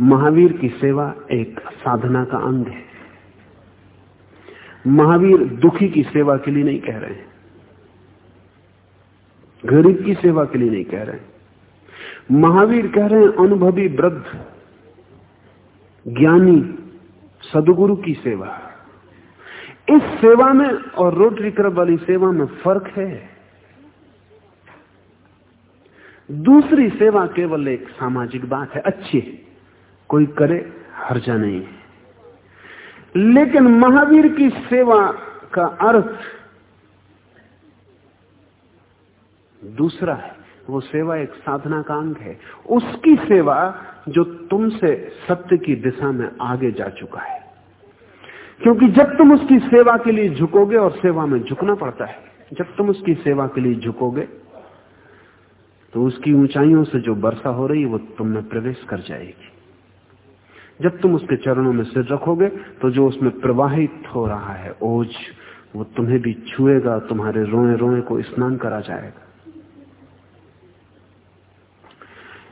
महावीर की सेवा एक साधना का अंग है। महावीर दुखी की सेवा के लिए नहीं कह रहे हैं। गरीब की सेवा के लिए नहीं कह रहे महावीर कह रहे हैं, अनुभवी वृद्ध, ज्ञानी, सदगुरु की सेवा। इस सेवा में और रोटरी क्लब वाली सेवा में फ़र्क है। दूसरी सेवा केवल एक सामाजिक बात है, अच्छी है। कोई करे हर्जा नहीं लेकिन महावीर की सेवा का अर्थ दूसरा है, वो सेवा एक साधना का अंग है। उसकी सेवा जो तुमसे सत्य की दिशा में आगे जा चुका है। क्योंकि जब तुम उसकी सेवा के लिए झुकोगे और सेवा में झुकना पड़ता है, जब तुम उसकी सेवा के लिए झुकोगे तो उसकी ऊंचाइयों से जो वर्षा हो रही है, वो तुम में प्रवेश कर जाएगी। जब तुम उसके चरणों में सिर रखोगे तो जो उसमें प्रवाहित हो रहा है ओझ वो तुम्हें भी छुएगा, तुम्हारे रोए रोए को स्नान करा जाएगा।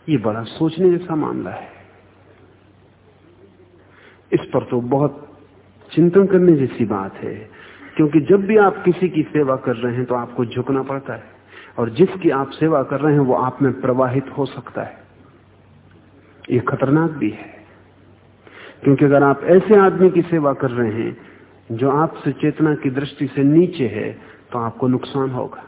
ये बड़ा सोचने जैसा मामला है। इस पर तो बहुत चिंतन करने जैसी बात है, क्योंकि जब भी आप किसी की सेवा कर रहे हैं तो आपको झुकना पड़ता है, और जिसकी आप सेवा कर रहे हैं वो आप में प्रवाहित हो सकता है। ये खतरनाक भी है, क्योंकि अगर आप ऐसे आदमी की सेवा कर रहे हैं जो आपसे चेतना की दृष्टि से नीचे है तो आपको नुकसान होगा।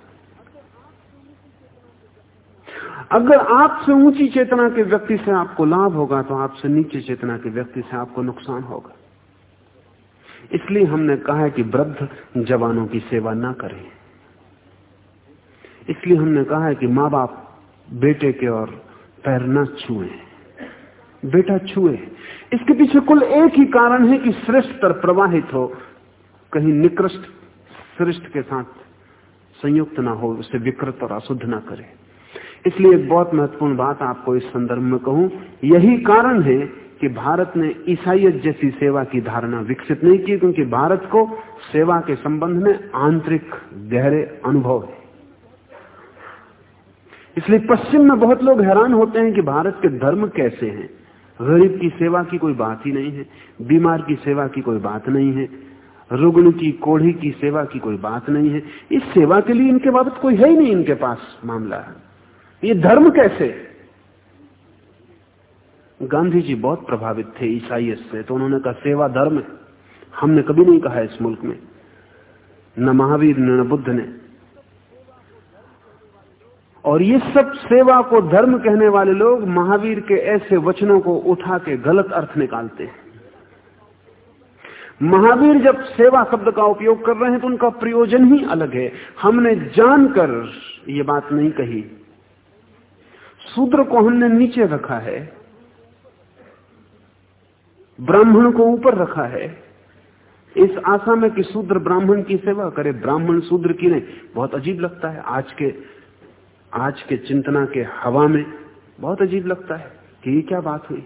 अगर आपसे ऊँची चेतना के व्यक्ति से आपको लाभ होगा तो आपसे नीचे चेतना के व्यक्ति से आपको नुकसान होगा। इसलिए हमने कहा है कि वृद्ध जवानों की सेवा ना करें। इसलिए हमने कहा है कि माँ बाप बेटे के और पैर न छुए। बेटा छुए। इसके पीछे कुल एक ही कारण है कि श्रेष्ठ पर प्रवाहित हो, कहीं निकृष्ट, श्रेष्ठ के साथ संयुक्त ना हो, उसे विकृत और अशुद्ध ना करे। इसलिए एक बहुत महत्वपूर्ण बात आपको इस संदर्भ में कहूँ। यही कारण है कि भारत ने ईसाइत जैसी सेवा की धारणा विकसित नहीं की, क्योंकि भारत को सेवा के संबंध में आंतरिक गहरे अनुभव है। इसलिए पश्चिम में बहुत लोग हैरान होते हैं कि भारत के धर्म कैसे हैं। गरीब की सेवा की कोई बात ही नहीं है, बीमार की सेवा की कोई बात नहीं है, रुग्ण की, कोढ़ी की सेवा की कोई बात नहीं है। इस सेवा के लिए इनके बाबत कोई है ही नहीं इनके पास मामला। ये धर्म कैसे? गांधी जी बहुत प्रभावित थे ईसाइत से तो उन्होंने कहा, सेवा धर्म है। हमने कभी नहीं कहा इस मुल्क में, न महावीर ने न बुद्ध ने। और ये सब सेवा को धर्म कहने वाले लोग महावीर के ऐसे वचनों को उठा के गलत अर्थ निकालते हैं। महावीर जब सेवा शब्द का उपयोग कर रहे हैं तो उनका प्रयोजन ही अलग है। हमने जानकर ये बात नहीं कही। शूद्र को हमने नीचे रखा है, ब्राह्मण को ऊपर रखा है। इस आशा में कि शूद्र ब्राह्मण की सेवा करे, ब्राह्मण शूद्र की नहीं। बहुत अजीब लगता है, आज के आज के चिंतना के हवा में बहुत अजीब लगता है कि ये क्या बात हुई।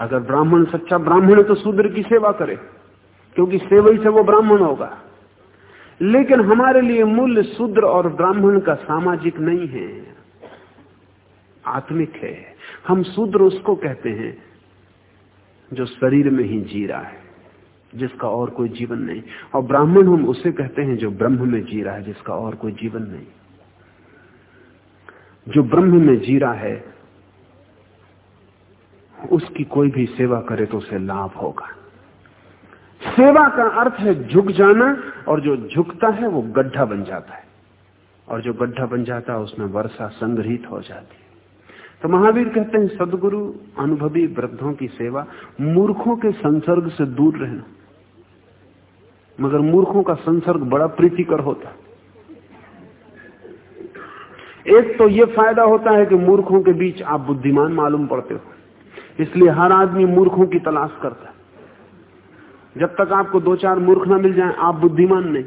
अगर ब्राह्मण, सच्चा ब्राह्मण है तो शूद्र की सेवा करे, क्योंकि सेवा ही से वो ब्राह्मण होगा। लेकिन हमारे लिए मूल्य शूद्र और ब्राह्मण का सामाजिक नहीं है। आत्मिक है। हम शूद्र उसको कहते हैं जो शरीर में ही जी रहा है, जिसका और कोई जीवन नहीं। और ब्राह्मण हम उसे कहते हैं जो ब्रह्म में जी रहा है, जिसका और कोई जीवन नहीं। जो ब्रह्म में जी रहा है, उसकी कोई भी सेवा करे तो उसे लाभ होगा। सेवा का अर्थ है झुक जाना, और जो झुकता है वो गड्ढा बन जाता है। और जो गड्ढा बन जाता है, उसमें वर्षा संग्रहित हो जाती है। तो महावीर कहते हैं, सदगुरु अनुभवी वृद्धों की सेवा, मूर्खों के संसर्ग से दूर रहना। मगर मूर्खों का संसर्ग बड़ा प्रीतिकर होता। एक तो यह फ़ायदा होता है कि मूर्खों के बीच आप बुद्धिमान मालूम पड़ते हो। इसलिए हर आदमी मूर्खों की तलाश करता है। जब तक आपको दो चार मूर्ख ना मिल जाए, आप बुद्धिमान नहीं।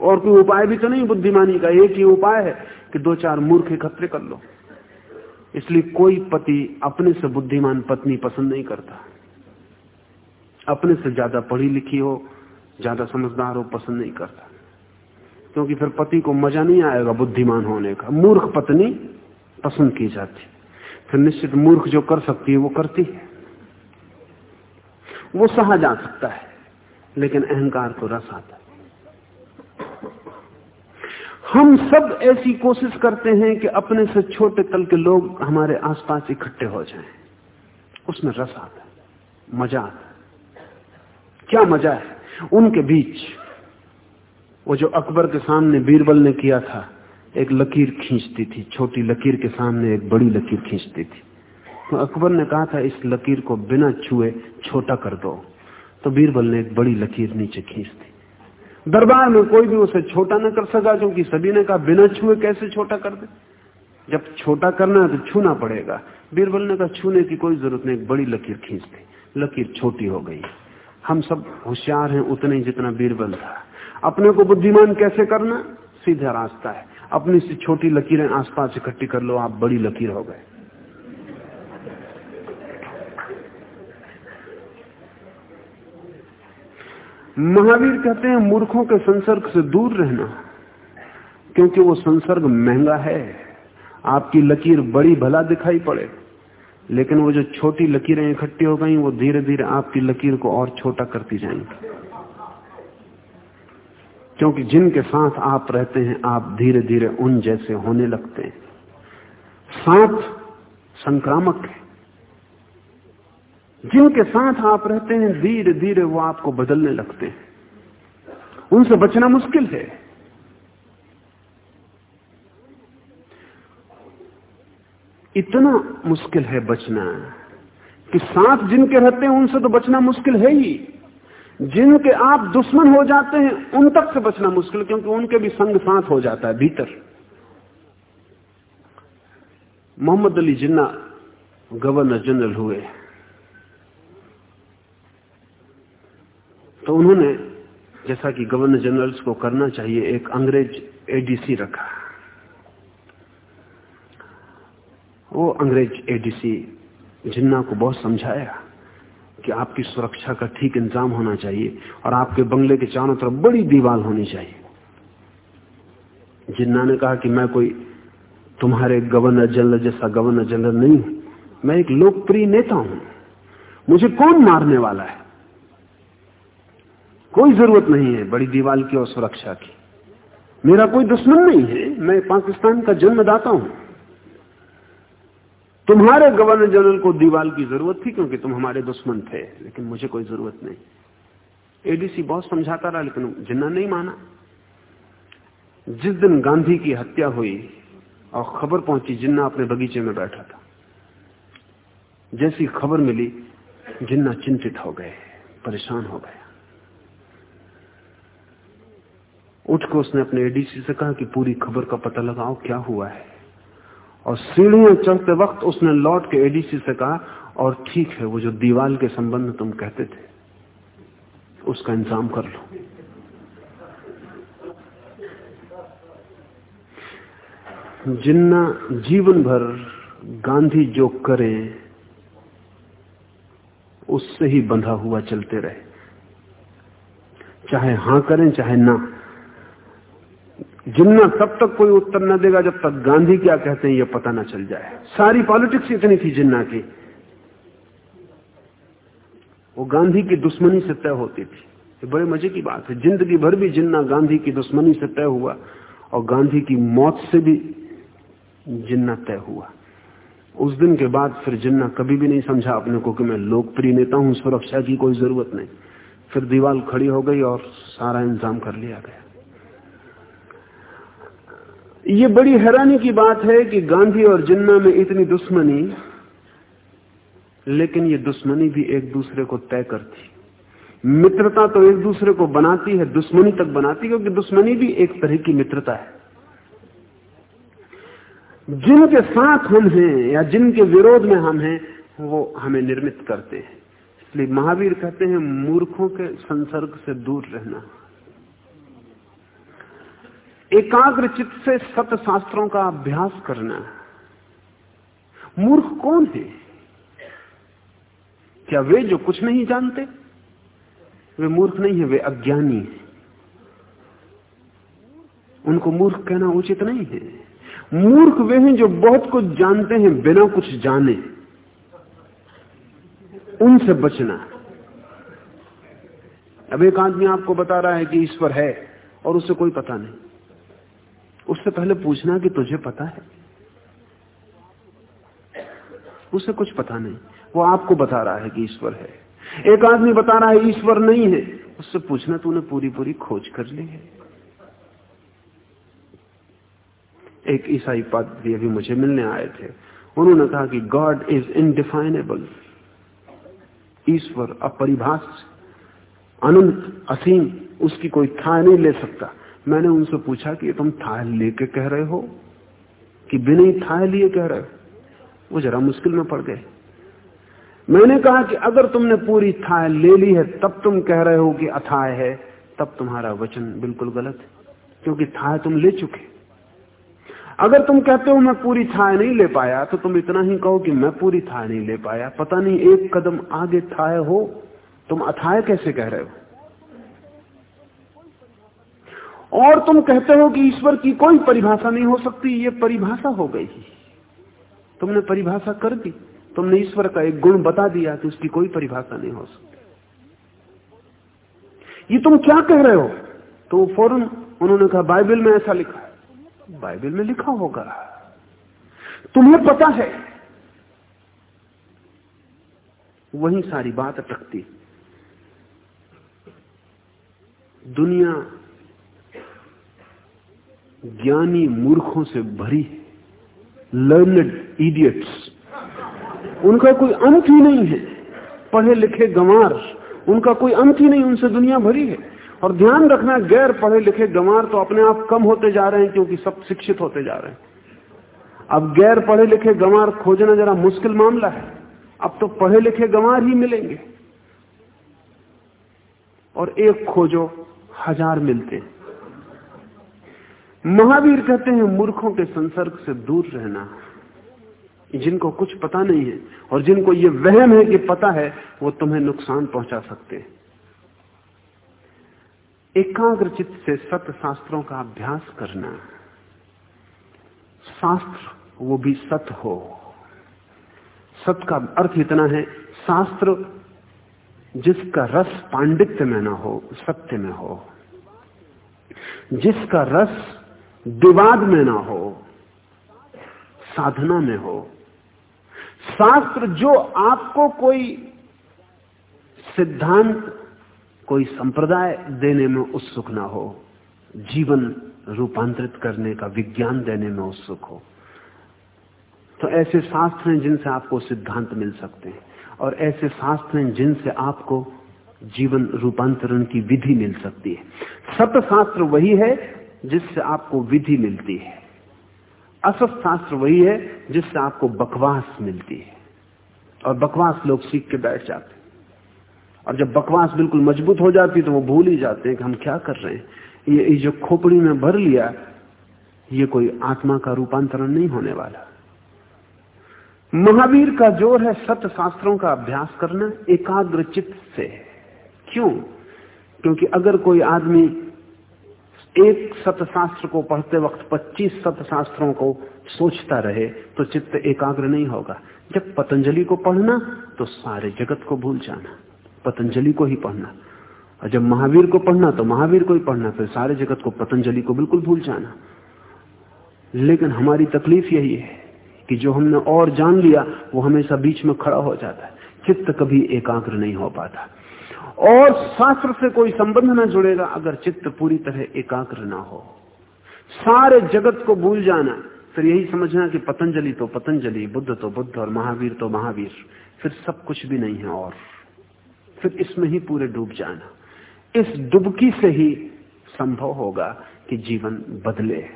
और कोई उपाय भी तो नहीं बुद्धिमानी का, एक ही उपाय है कि दो चार मूर्ख इकट्ठे कर लो। इसलिए कोई पति अपने से बुद्धिमान पत्नी पसंद नहीं करता। अपने से ज़्यादा पढ़ी लिखी हो, ज़्यादा समझदार हो, पसंद नहीं करता। क्योंकि फिर पति को मज़ा नहीं आएगा बुद्धिमान होने का। मूर्ख पत्नी पसंद की जाती। फिर निश्चित मूर्ख जो कर सकती है, वो करती है। वो सहा जा सकता है, लेकिन अहंकार को रस आता है। हम सब ऐसी कोशिश करते हैं कि अपने से छोटे तल के लोग हमारे आसपास इकट्ठे हो जाएँ। उसमें रस आता है, मज़ा आता है। क्या मज़ा है? उनके बीच, वो जो अकबर के सामने बीरबल ने किया था, एक लकीर खींचती थी, छोटी लकीर के सामने एक बड़ी लकीर खींचती थी। तो अकबर ने कहा था, इस लकीर को बिना छुए छोटा कर दो। तो बीरबल ने एक बड़ी लकीर नीचे खींच दी। दरबार में कोई भी उसे छोटा न कर सका, क्योंकि सभी ने कहा बिना छुए कैसे छोटा कर दे? जब छोटा करना है तो छूना पड़ेगा। बीरबल ने कहा छूने की कोई ज़रूरत नहीं बड़ी लकीर खींच दी। लकीर छोटी हो गई। हम सब होशियार हैं उतने ही जितना बीरबल था। अपने को बुद्धिमान कैसे करना? सीधा रास्ता है। अपनी सी छोटी लकीरें आसपास इकट्ठी कर लो, आप बड़ी लकीर हो गए। महावीर कहते हैं, मूर्खों के संसर्ग से दूर रहना, क्योंकि वो संसर्ग महँगा है। आपकी लकीर बड़ी भला दिखाई पड़े, लेकिन वो जो छोटी लकीरें इकट्ठी हो गई, वो धीरे धीरे आपकी लकीर को और छोटा करती जाएँगी। क्योंकि जिनके साथ आप रहते हैं, आप धीरे धीरे उन जैसे होने लगते हैं। साथ संक्रामक है। जिनके साथ आप रहते हैं धीरे धीरे वो आपको बदलने लगते हैं। उनसे बचना मुश्किल है। इतना मुश्किल है बचना कि साथ जिनके रहते हैं, उनसे तो बचना मुश्किल है ही। जिनके आप दुश्मन हो जाते हैं, उन तक से बचना मुश्किल, क्योंकि उनके भी संग साथ हो जाता है भीतर। मोहम्मद अली जिन्ना गवर्नर जनरल हुए। तो उन्होंने जैसा कि गवर्नर जनरल्स को करना चाहिए, एक अंग्रेज़ एडीसी रखा। वो अंग्रेज़ एडीसी जिन्ना को बहुत समझाया कि आपकी सुरक्षा का ठीक इंतज़ाम होना चाहिए और आपके बंगले के चारों तरफ़ बड़ी दीवार होनी चाहिए। जिन्ना ने कहा कि मैं कोई तुम्हारे गवर्नर जनरल जैसा गवर्नर जनरल नहीं हूँ, मैं एक लोकप्रिय नेता हूँ। मुझे कौन मारने वाला है? कोई ज़रूरत नहीं है बड़ी दीवार की और सुरक्षा की। मेरा कोई दुश्मन नहीं है, मैं पाकिस्तान का जन्मदाता हूँ। तुम्हारे गवर्नर जनरल को दीवाल की ज़रूरत थी क्योंकि तुम हमारे दुश्मन थे, लेकिन मुझे कोई ज़रूरत नहीं। एडीसी बहुत समझाता रहा, लेकिन जिन्ना नहीं माना। जिस दिन गांधी की हत्या हुई और खबर पहुँची, जिन्ना अपने बगीचे में बैठा था, जैसी खबर मिली, जिन्ना चिंतित हो गए, परेशान हो गया। उठकर उसने अपने एडीसी से कहा कि पूरी खबर का पता लगाओ, क्या हुआ है? और सीढ़ियाँ चढ़ते वक्त उसने लौट के एडीसी से कहा, और ठीक है, वो जो दीवाल के संबंध तुम कहते थे, उसका इंतज़ाम कर लो। जिन्ना जीवन भर गांधी जो करे, उससे ही बंधा हुआ चलते रहे। चाहे हाँ करें, चाहे ना। जिन्ना तब तक कोई उत्तर न देगा जब तक गांधी क्या कहते हैं यह पता ना चल जाए। सारी पॉलिटिक्स इतनी थी जिन्ना की। वो गांधी की दुश्मनी से तय होती थी। ये बड़े मज़े की बात है। ज़िंदगी भर भी जिन्ना गांधी की दुश्मनी से तय हुआ और गांधी की मौत से भी जिन्ना तय हुआ। उस दिन के बाद फिर जिन्ना कभी भी नहीं समझा अपने को कि मैं लोकप्रिय नेता हूँ, सुरक्षा की कोई ज़रूरत नहीं। फिर दीवार खड़ी हो गई और सारा इंतज़ाम कर लिया गया। ये बड़ी हैरानी की बात है कि गांधी और जिन्ना में इतनी दुश्मनी, लेकिन ये दुश्मनी भी एक दूसरे को तय करती। मित्रता तो एक दूसरे को बनाती है, दुश्मनी तक बनाती क्योंकि दुश्मनी भी एक तरह की मित्रता है। जिनके साथ हम हैं या जिनके विरोध में हम हैं, वो हमें निर्मित करते हैं। इसलिए महावीर कहते हैं, मूर्खों के संसर्ग से दूर रहना। एकाग्र चित्त से सत शास्त्रों का अभ्यास करना मूर्ख कौन है? क्या वे जो कुछ नहीं जानते, वे मूर्ख नहीं है, वे अज्ञानी है। उनको मूर्ख कहना उचित नहीं है। मूर्ख वे हैं जो बहुत कुछ जानते हैं, बिना कुछ जाने। उनसे बचना। अब एक आदमी आपको बता रहा है कि ईश्वर है और उसे कोई पता नहीं। उससे पहले पूछना कि तुझे पता है? उसे कुछ पता नहीं। वो आपको बता रहा है कि ईश्वर है। एक आदमी बता रहा है, ईश्वर नहीं है। उससे पूछना, तूने पूरी पूरी खोज कर ली है? एक ईसाई पद भी अभी मुझे मिलने आए थे। उन्होंने कहा कि गॉड इज़ इनडिफाइनेबल ईश्वर अपरिभाष अनंत, असीम, उसकी कोई था नहीं ले सकता। मैंने उनसे पूछा कि तुम था लेके कह रहे हो? कि बिना ही था लिए कह रहे हो? वो जरा मुश्किल में पड़ गए। मैंने कहा कि अगर तुमने पूरी था ले ली है, तब तुम कह रहे हो कि अथाय है, तब तुम्हारा वचन बिल्कुल गलत है, क्योंकि था तुम ले चुके। अगर तुम कहते हो, मैं पूरी थाय नहीं ले पाया तो तुम इतना ही कहो कि, मैं पूरी थाय नहीं ले पाया। पता नहीं एक कदम आगे थाय हो, तुम अथाय कैसे कह रहे हो? और तुम कहते हो कि ईश्वर की कोई परिभाषा नहीं हो सकती, ये परिभाषा हो गई। तुमने परिभाषा कर दी, तुमने ईश्वर का एक गुण बता दिया कि उसकी कोई परिभाषा नहीं हो सकती। ये तुम क्या कह रहे हो? तो फ़ौरन उन्होंने कहा, बाइबल में ऐसा लिखा है। बाइबल में लिखा होगा। तुम्हें पता है, वही सारी बात अटकती। दुनिया ज्ञानी मूर्खों से भरी लर्नड इडियट्स उनका कोई अंत ही नहीं है। पढ़े लिखे गंवार। उनका कोई अंत ही नहीं, उनसे दुनिया भरी है। और ध्यान रखना, गैर पढ़े लिखे गंवार तो अपने आप कम होते जा रहे हैं, क्योंकि सब शिक्षित होते जा रहे हैं। अब गैर पढ़े लिखे गंवार खोजना जरा मुश्किल मामला है। अब तो पढ़े लिखे गंवार ही मिलेंगे। और एक खोजो, हज़ार मिलते महावीर कहते हैं, मूर्खों के संसर्ग से दूर रहना। जिनको कुछ पता नहीं है, और जिनको ये वहम है कि पता है, वो तुम्हें नुकसान पहुँचा सकते हैं। एकाग्र चित्त से सत्य शास्त्रों का अभ्यास करना। शास्त्र, वो भी सत्य हो। सत्य का अर्थ इतना है, शास्त्र जिसका रस पांडित्य में ना हो, सत्य में हो। जिसका रस विवाद में ना हो, साधना में हो। शास्त्र जो आपको कोई सिद्धांत, कोई संप्रदाय देने में उत्सुक ना हो, जीवन रूपांतरित करने का विज्ञान देने में उत्सुक हो तो ऐसे शास्त्र हैं जिनसे आपको सिद्धांत मिल सकते हैं और ऐसे शास्त्र हैं जिनसे आपको जीवन रूपांतरण की विधि मिल सकती है। सत्य शास्त्र वही है जिससे आपको विधि मिलती है। असत शास्त्र वही है जिससे आपको बकवास मिलती है। और बकवास लोग सीख के बैठ जाते हैं। और जब बकवास बिल्कुल मज़बूत हो जाती तो वो भूल ही जाते हैं कि हम क्या कर रहे हैं। ये, जो खोपड़ी में भर लिया ये कोई आत्मा का रूपांतरण नहीं होने वाला। महावीर का ज़ोर है सत्य शास्त्रों का अभ्यास करना एकाग्र चित्त से। क्यों? क्योंकि अगर कोई आदमी एक सतशास्त्र को पढ़ते वक्त 25 सतशास्त्रों को सोचता रहे तो चित्त एकाग्र नहीं होगा। जब पतंजलि को पढ़ना तो सारे जगत को भूल जाना। पतंजलि को ही पढ़ना। और जब महावीर को पढ़ना तो महावीर को ही पढ़ना, फिर सारे जगत को पतंजलि को बिल्कुल भूल जाना। लेकिन हमारी तकलीफ़ यही है कि जो हमने और जान लिया, वो हमेशा बीच में खड़ा हो जाता है। चित्त कभी एकाग्र नहीं हो पाता। और शास्त्र से कोई संबंध ना जुड़ेगा अगर चित्त पूरी तरह एकाग्र ना हो। सारे जगत को भूल जाना, फिर यही समझना कि पतंजलि तो पतंजलि, बुद्ध तो बुद्ध और महावीर तो महावीर, फिर सब कुछ भी नहीं है और। फिर इसमें ही पूरे डूब जाना। इस डुबकी से ही संभव होगा कि जीवन बदले।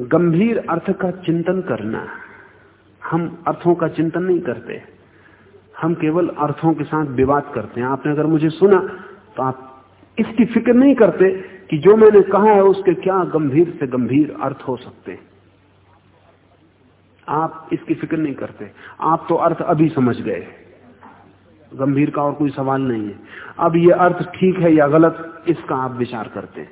गंभीर अर्थ का चिंतन करना। हम अर्थों का चिंतन नहीं करते। हम केवल अर्थों के साथ विवाद करते हैं। आपने अगर मुझे सुना तो आप इसकी फ़िक्र नहीं करते कि जो मैंने कहा है उसके क्या गंभीर से गंभीर अर्थ हो सकते हैं। आप इसकी फ़िक्र नहीं करते। आप तो अर्थ अभी समझ गए। गंभीर का और कोई सवाल नहीं है। अब ये अर्थ ठीक है या गलत, इसका आप विचार करते हैं।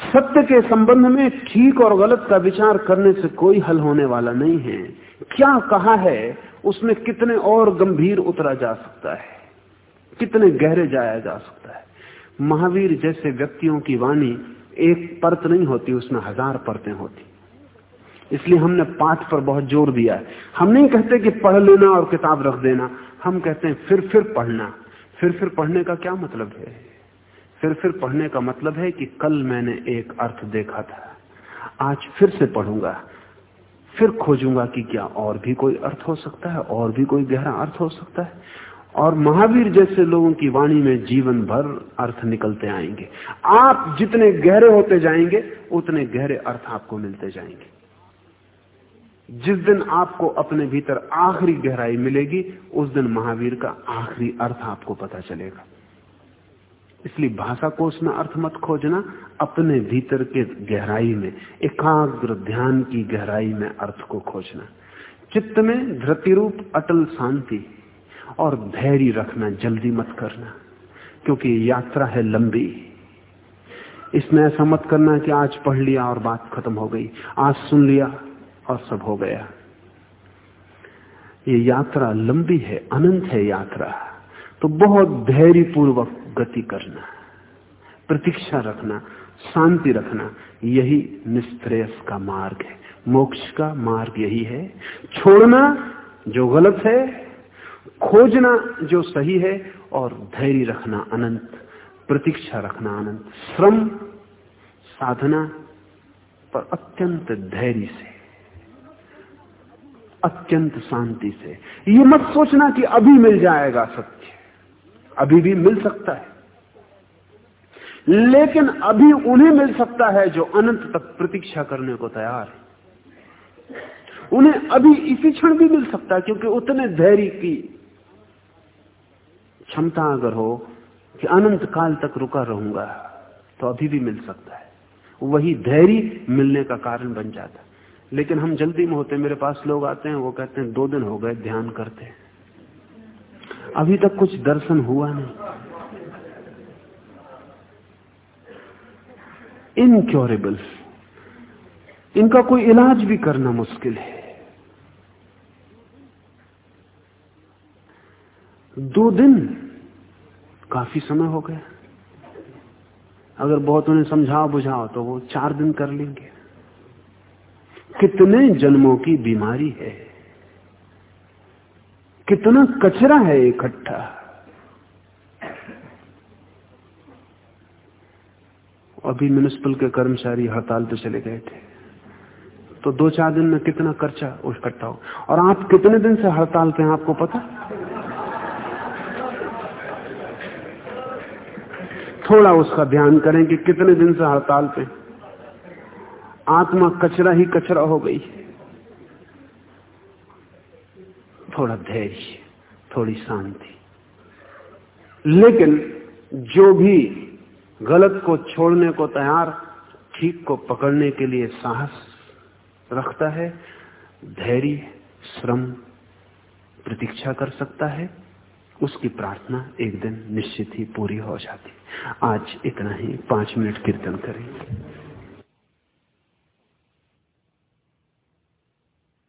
सत्य के संबंध में ठीक और गलत का विचार करने से कोई हल होने वाला नहीं है। क्या कहा है, उसमें कितने और गंभीर उतरा जा सकता है? कितने गहरे जाया जा सकता है? महावीर जैसे व्यक्तियों की वाणी एक परत नहीं होती, उसमें हज़ार परतें होती। इसलिए हमने पाठ पर बहुत ज़ोर दिया है। हम नहीं कहते कि पढ़ लेना और किताब रख देना। हम कहते हैं, फिर फिर पढ़ना। फिर फिर पढ़ने का क्या मतलब है? फिर फिर पढ़ने का मतलब है कि कल मैंने एक अर्थ देखा था। आज फिर से पढ़ूँगा। फिर खोजूँगा कि क्या और भी कोई अर्थ हो सकता है, और भी कोई गहरा अर्थ हो सकता है। और महावीर जैसे लोगों की वाणी में जीवन भर अर्थ निकलते आएँगे। आप जितने गहरे होते जाएँगे, उतने गहरे अर्थ आपको मिलते जाएँगे। जिस दिन आपको अपने भीतर आखिरी गहराई मिलेगी, उस दिन महावीर का आखिरी अर्थ आपको पता चलेगा। इसलिए भाषा कोष में अर्थ मत खोजना, अपने भीतर के गहराई में, एकाग्र ध्यान की गहराई में अर्थ को खोजना। चित्त में धृति रूप अटल शांति और धैर्य रखना, जल्दी मत करना, क्योंकि यात्रा है लंबी। इसमें ऐसा मत करना कि आज पढ़ लिया और बात खत्म हो गई, आज सुन लिया और सब हो गया। ये यात्रा लंबी है, अनंत है यात्रा। तो बहुत धैर्य पूर्वक गति करना, प्रतीक्षा रखना, शांति रखना, यही निस्त्रेयस का मार्ग है। मोक्ष का मार्ग यही है। छोड़ना जो गलत है, खोजना जो सही है, और धैर्य रखना अनंत, प्रतीक्षा रखना अनंत। श्रम साधना पर अत्यंत धैर्य से, अत्यंत शांति से। ये मत सोचना कि अभी मिल जाएगा सत्य। अभी भी मिल सकता है। लेकिन अभी उन्हें मिल सकता है जो अनंत तक प्रतीक्षा करने को तैयार है। उन्हें अभी इसी क्षण भी मिल सकता है, क्योंकि उतने धैर्य की क्षमता अगर हो कि अनंत काल तक रुका रहूँगा तो अभी भी मिल सकता है। वही धैर्य मिलने का कारण बन जाता है। लेकिन हम जल्दी में होते मेरे पास लोग आते हैं, वो कहते हैं, दो दिन हो गए, ध्यान करते अभी तक कुछ दर्शन हुआ नहीं। इनक्योरेबल इनका कोई इलाज भी करना मुश्किल है। दो दिन काफ़ी समय हो गया। अगर बहुत उन्हें समझाओ बुझाओ तो वो चार दिन कर लेंगे। कितने जन्मों की बीमारी है। कितना कचरा है इकट्ठा। अभी म्यूनिसिपल के कर्मचारी हड़ताल पे चले गए थे। तो दो चार दिन में कितना खर्चा इकट्ठा हो? और आप कितने दिन से हड़ताल पे हैं, आपको पता? थोड़ा उसका ध्यान करें कि कितने दिन से हड़ताल पे आत्मा कचरा ही कचरा हो गई थोड़ा धैर्य, थोड़ी शांति। लेकिन जो भी गलत को छोड़ने को तैयार, ठीक को पकड़ने के लिए साहस रखता है, धैर्य, श्रम, प्रतीक्षा कर सकता है, उसकी प्रार्थना एक दिन निश्चित ही पूरी हो जाती। आज इतना ही, पाँच मिनट कीर्तन करें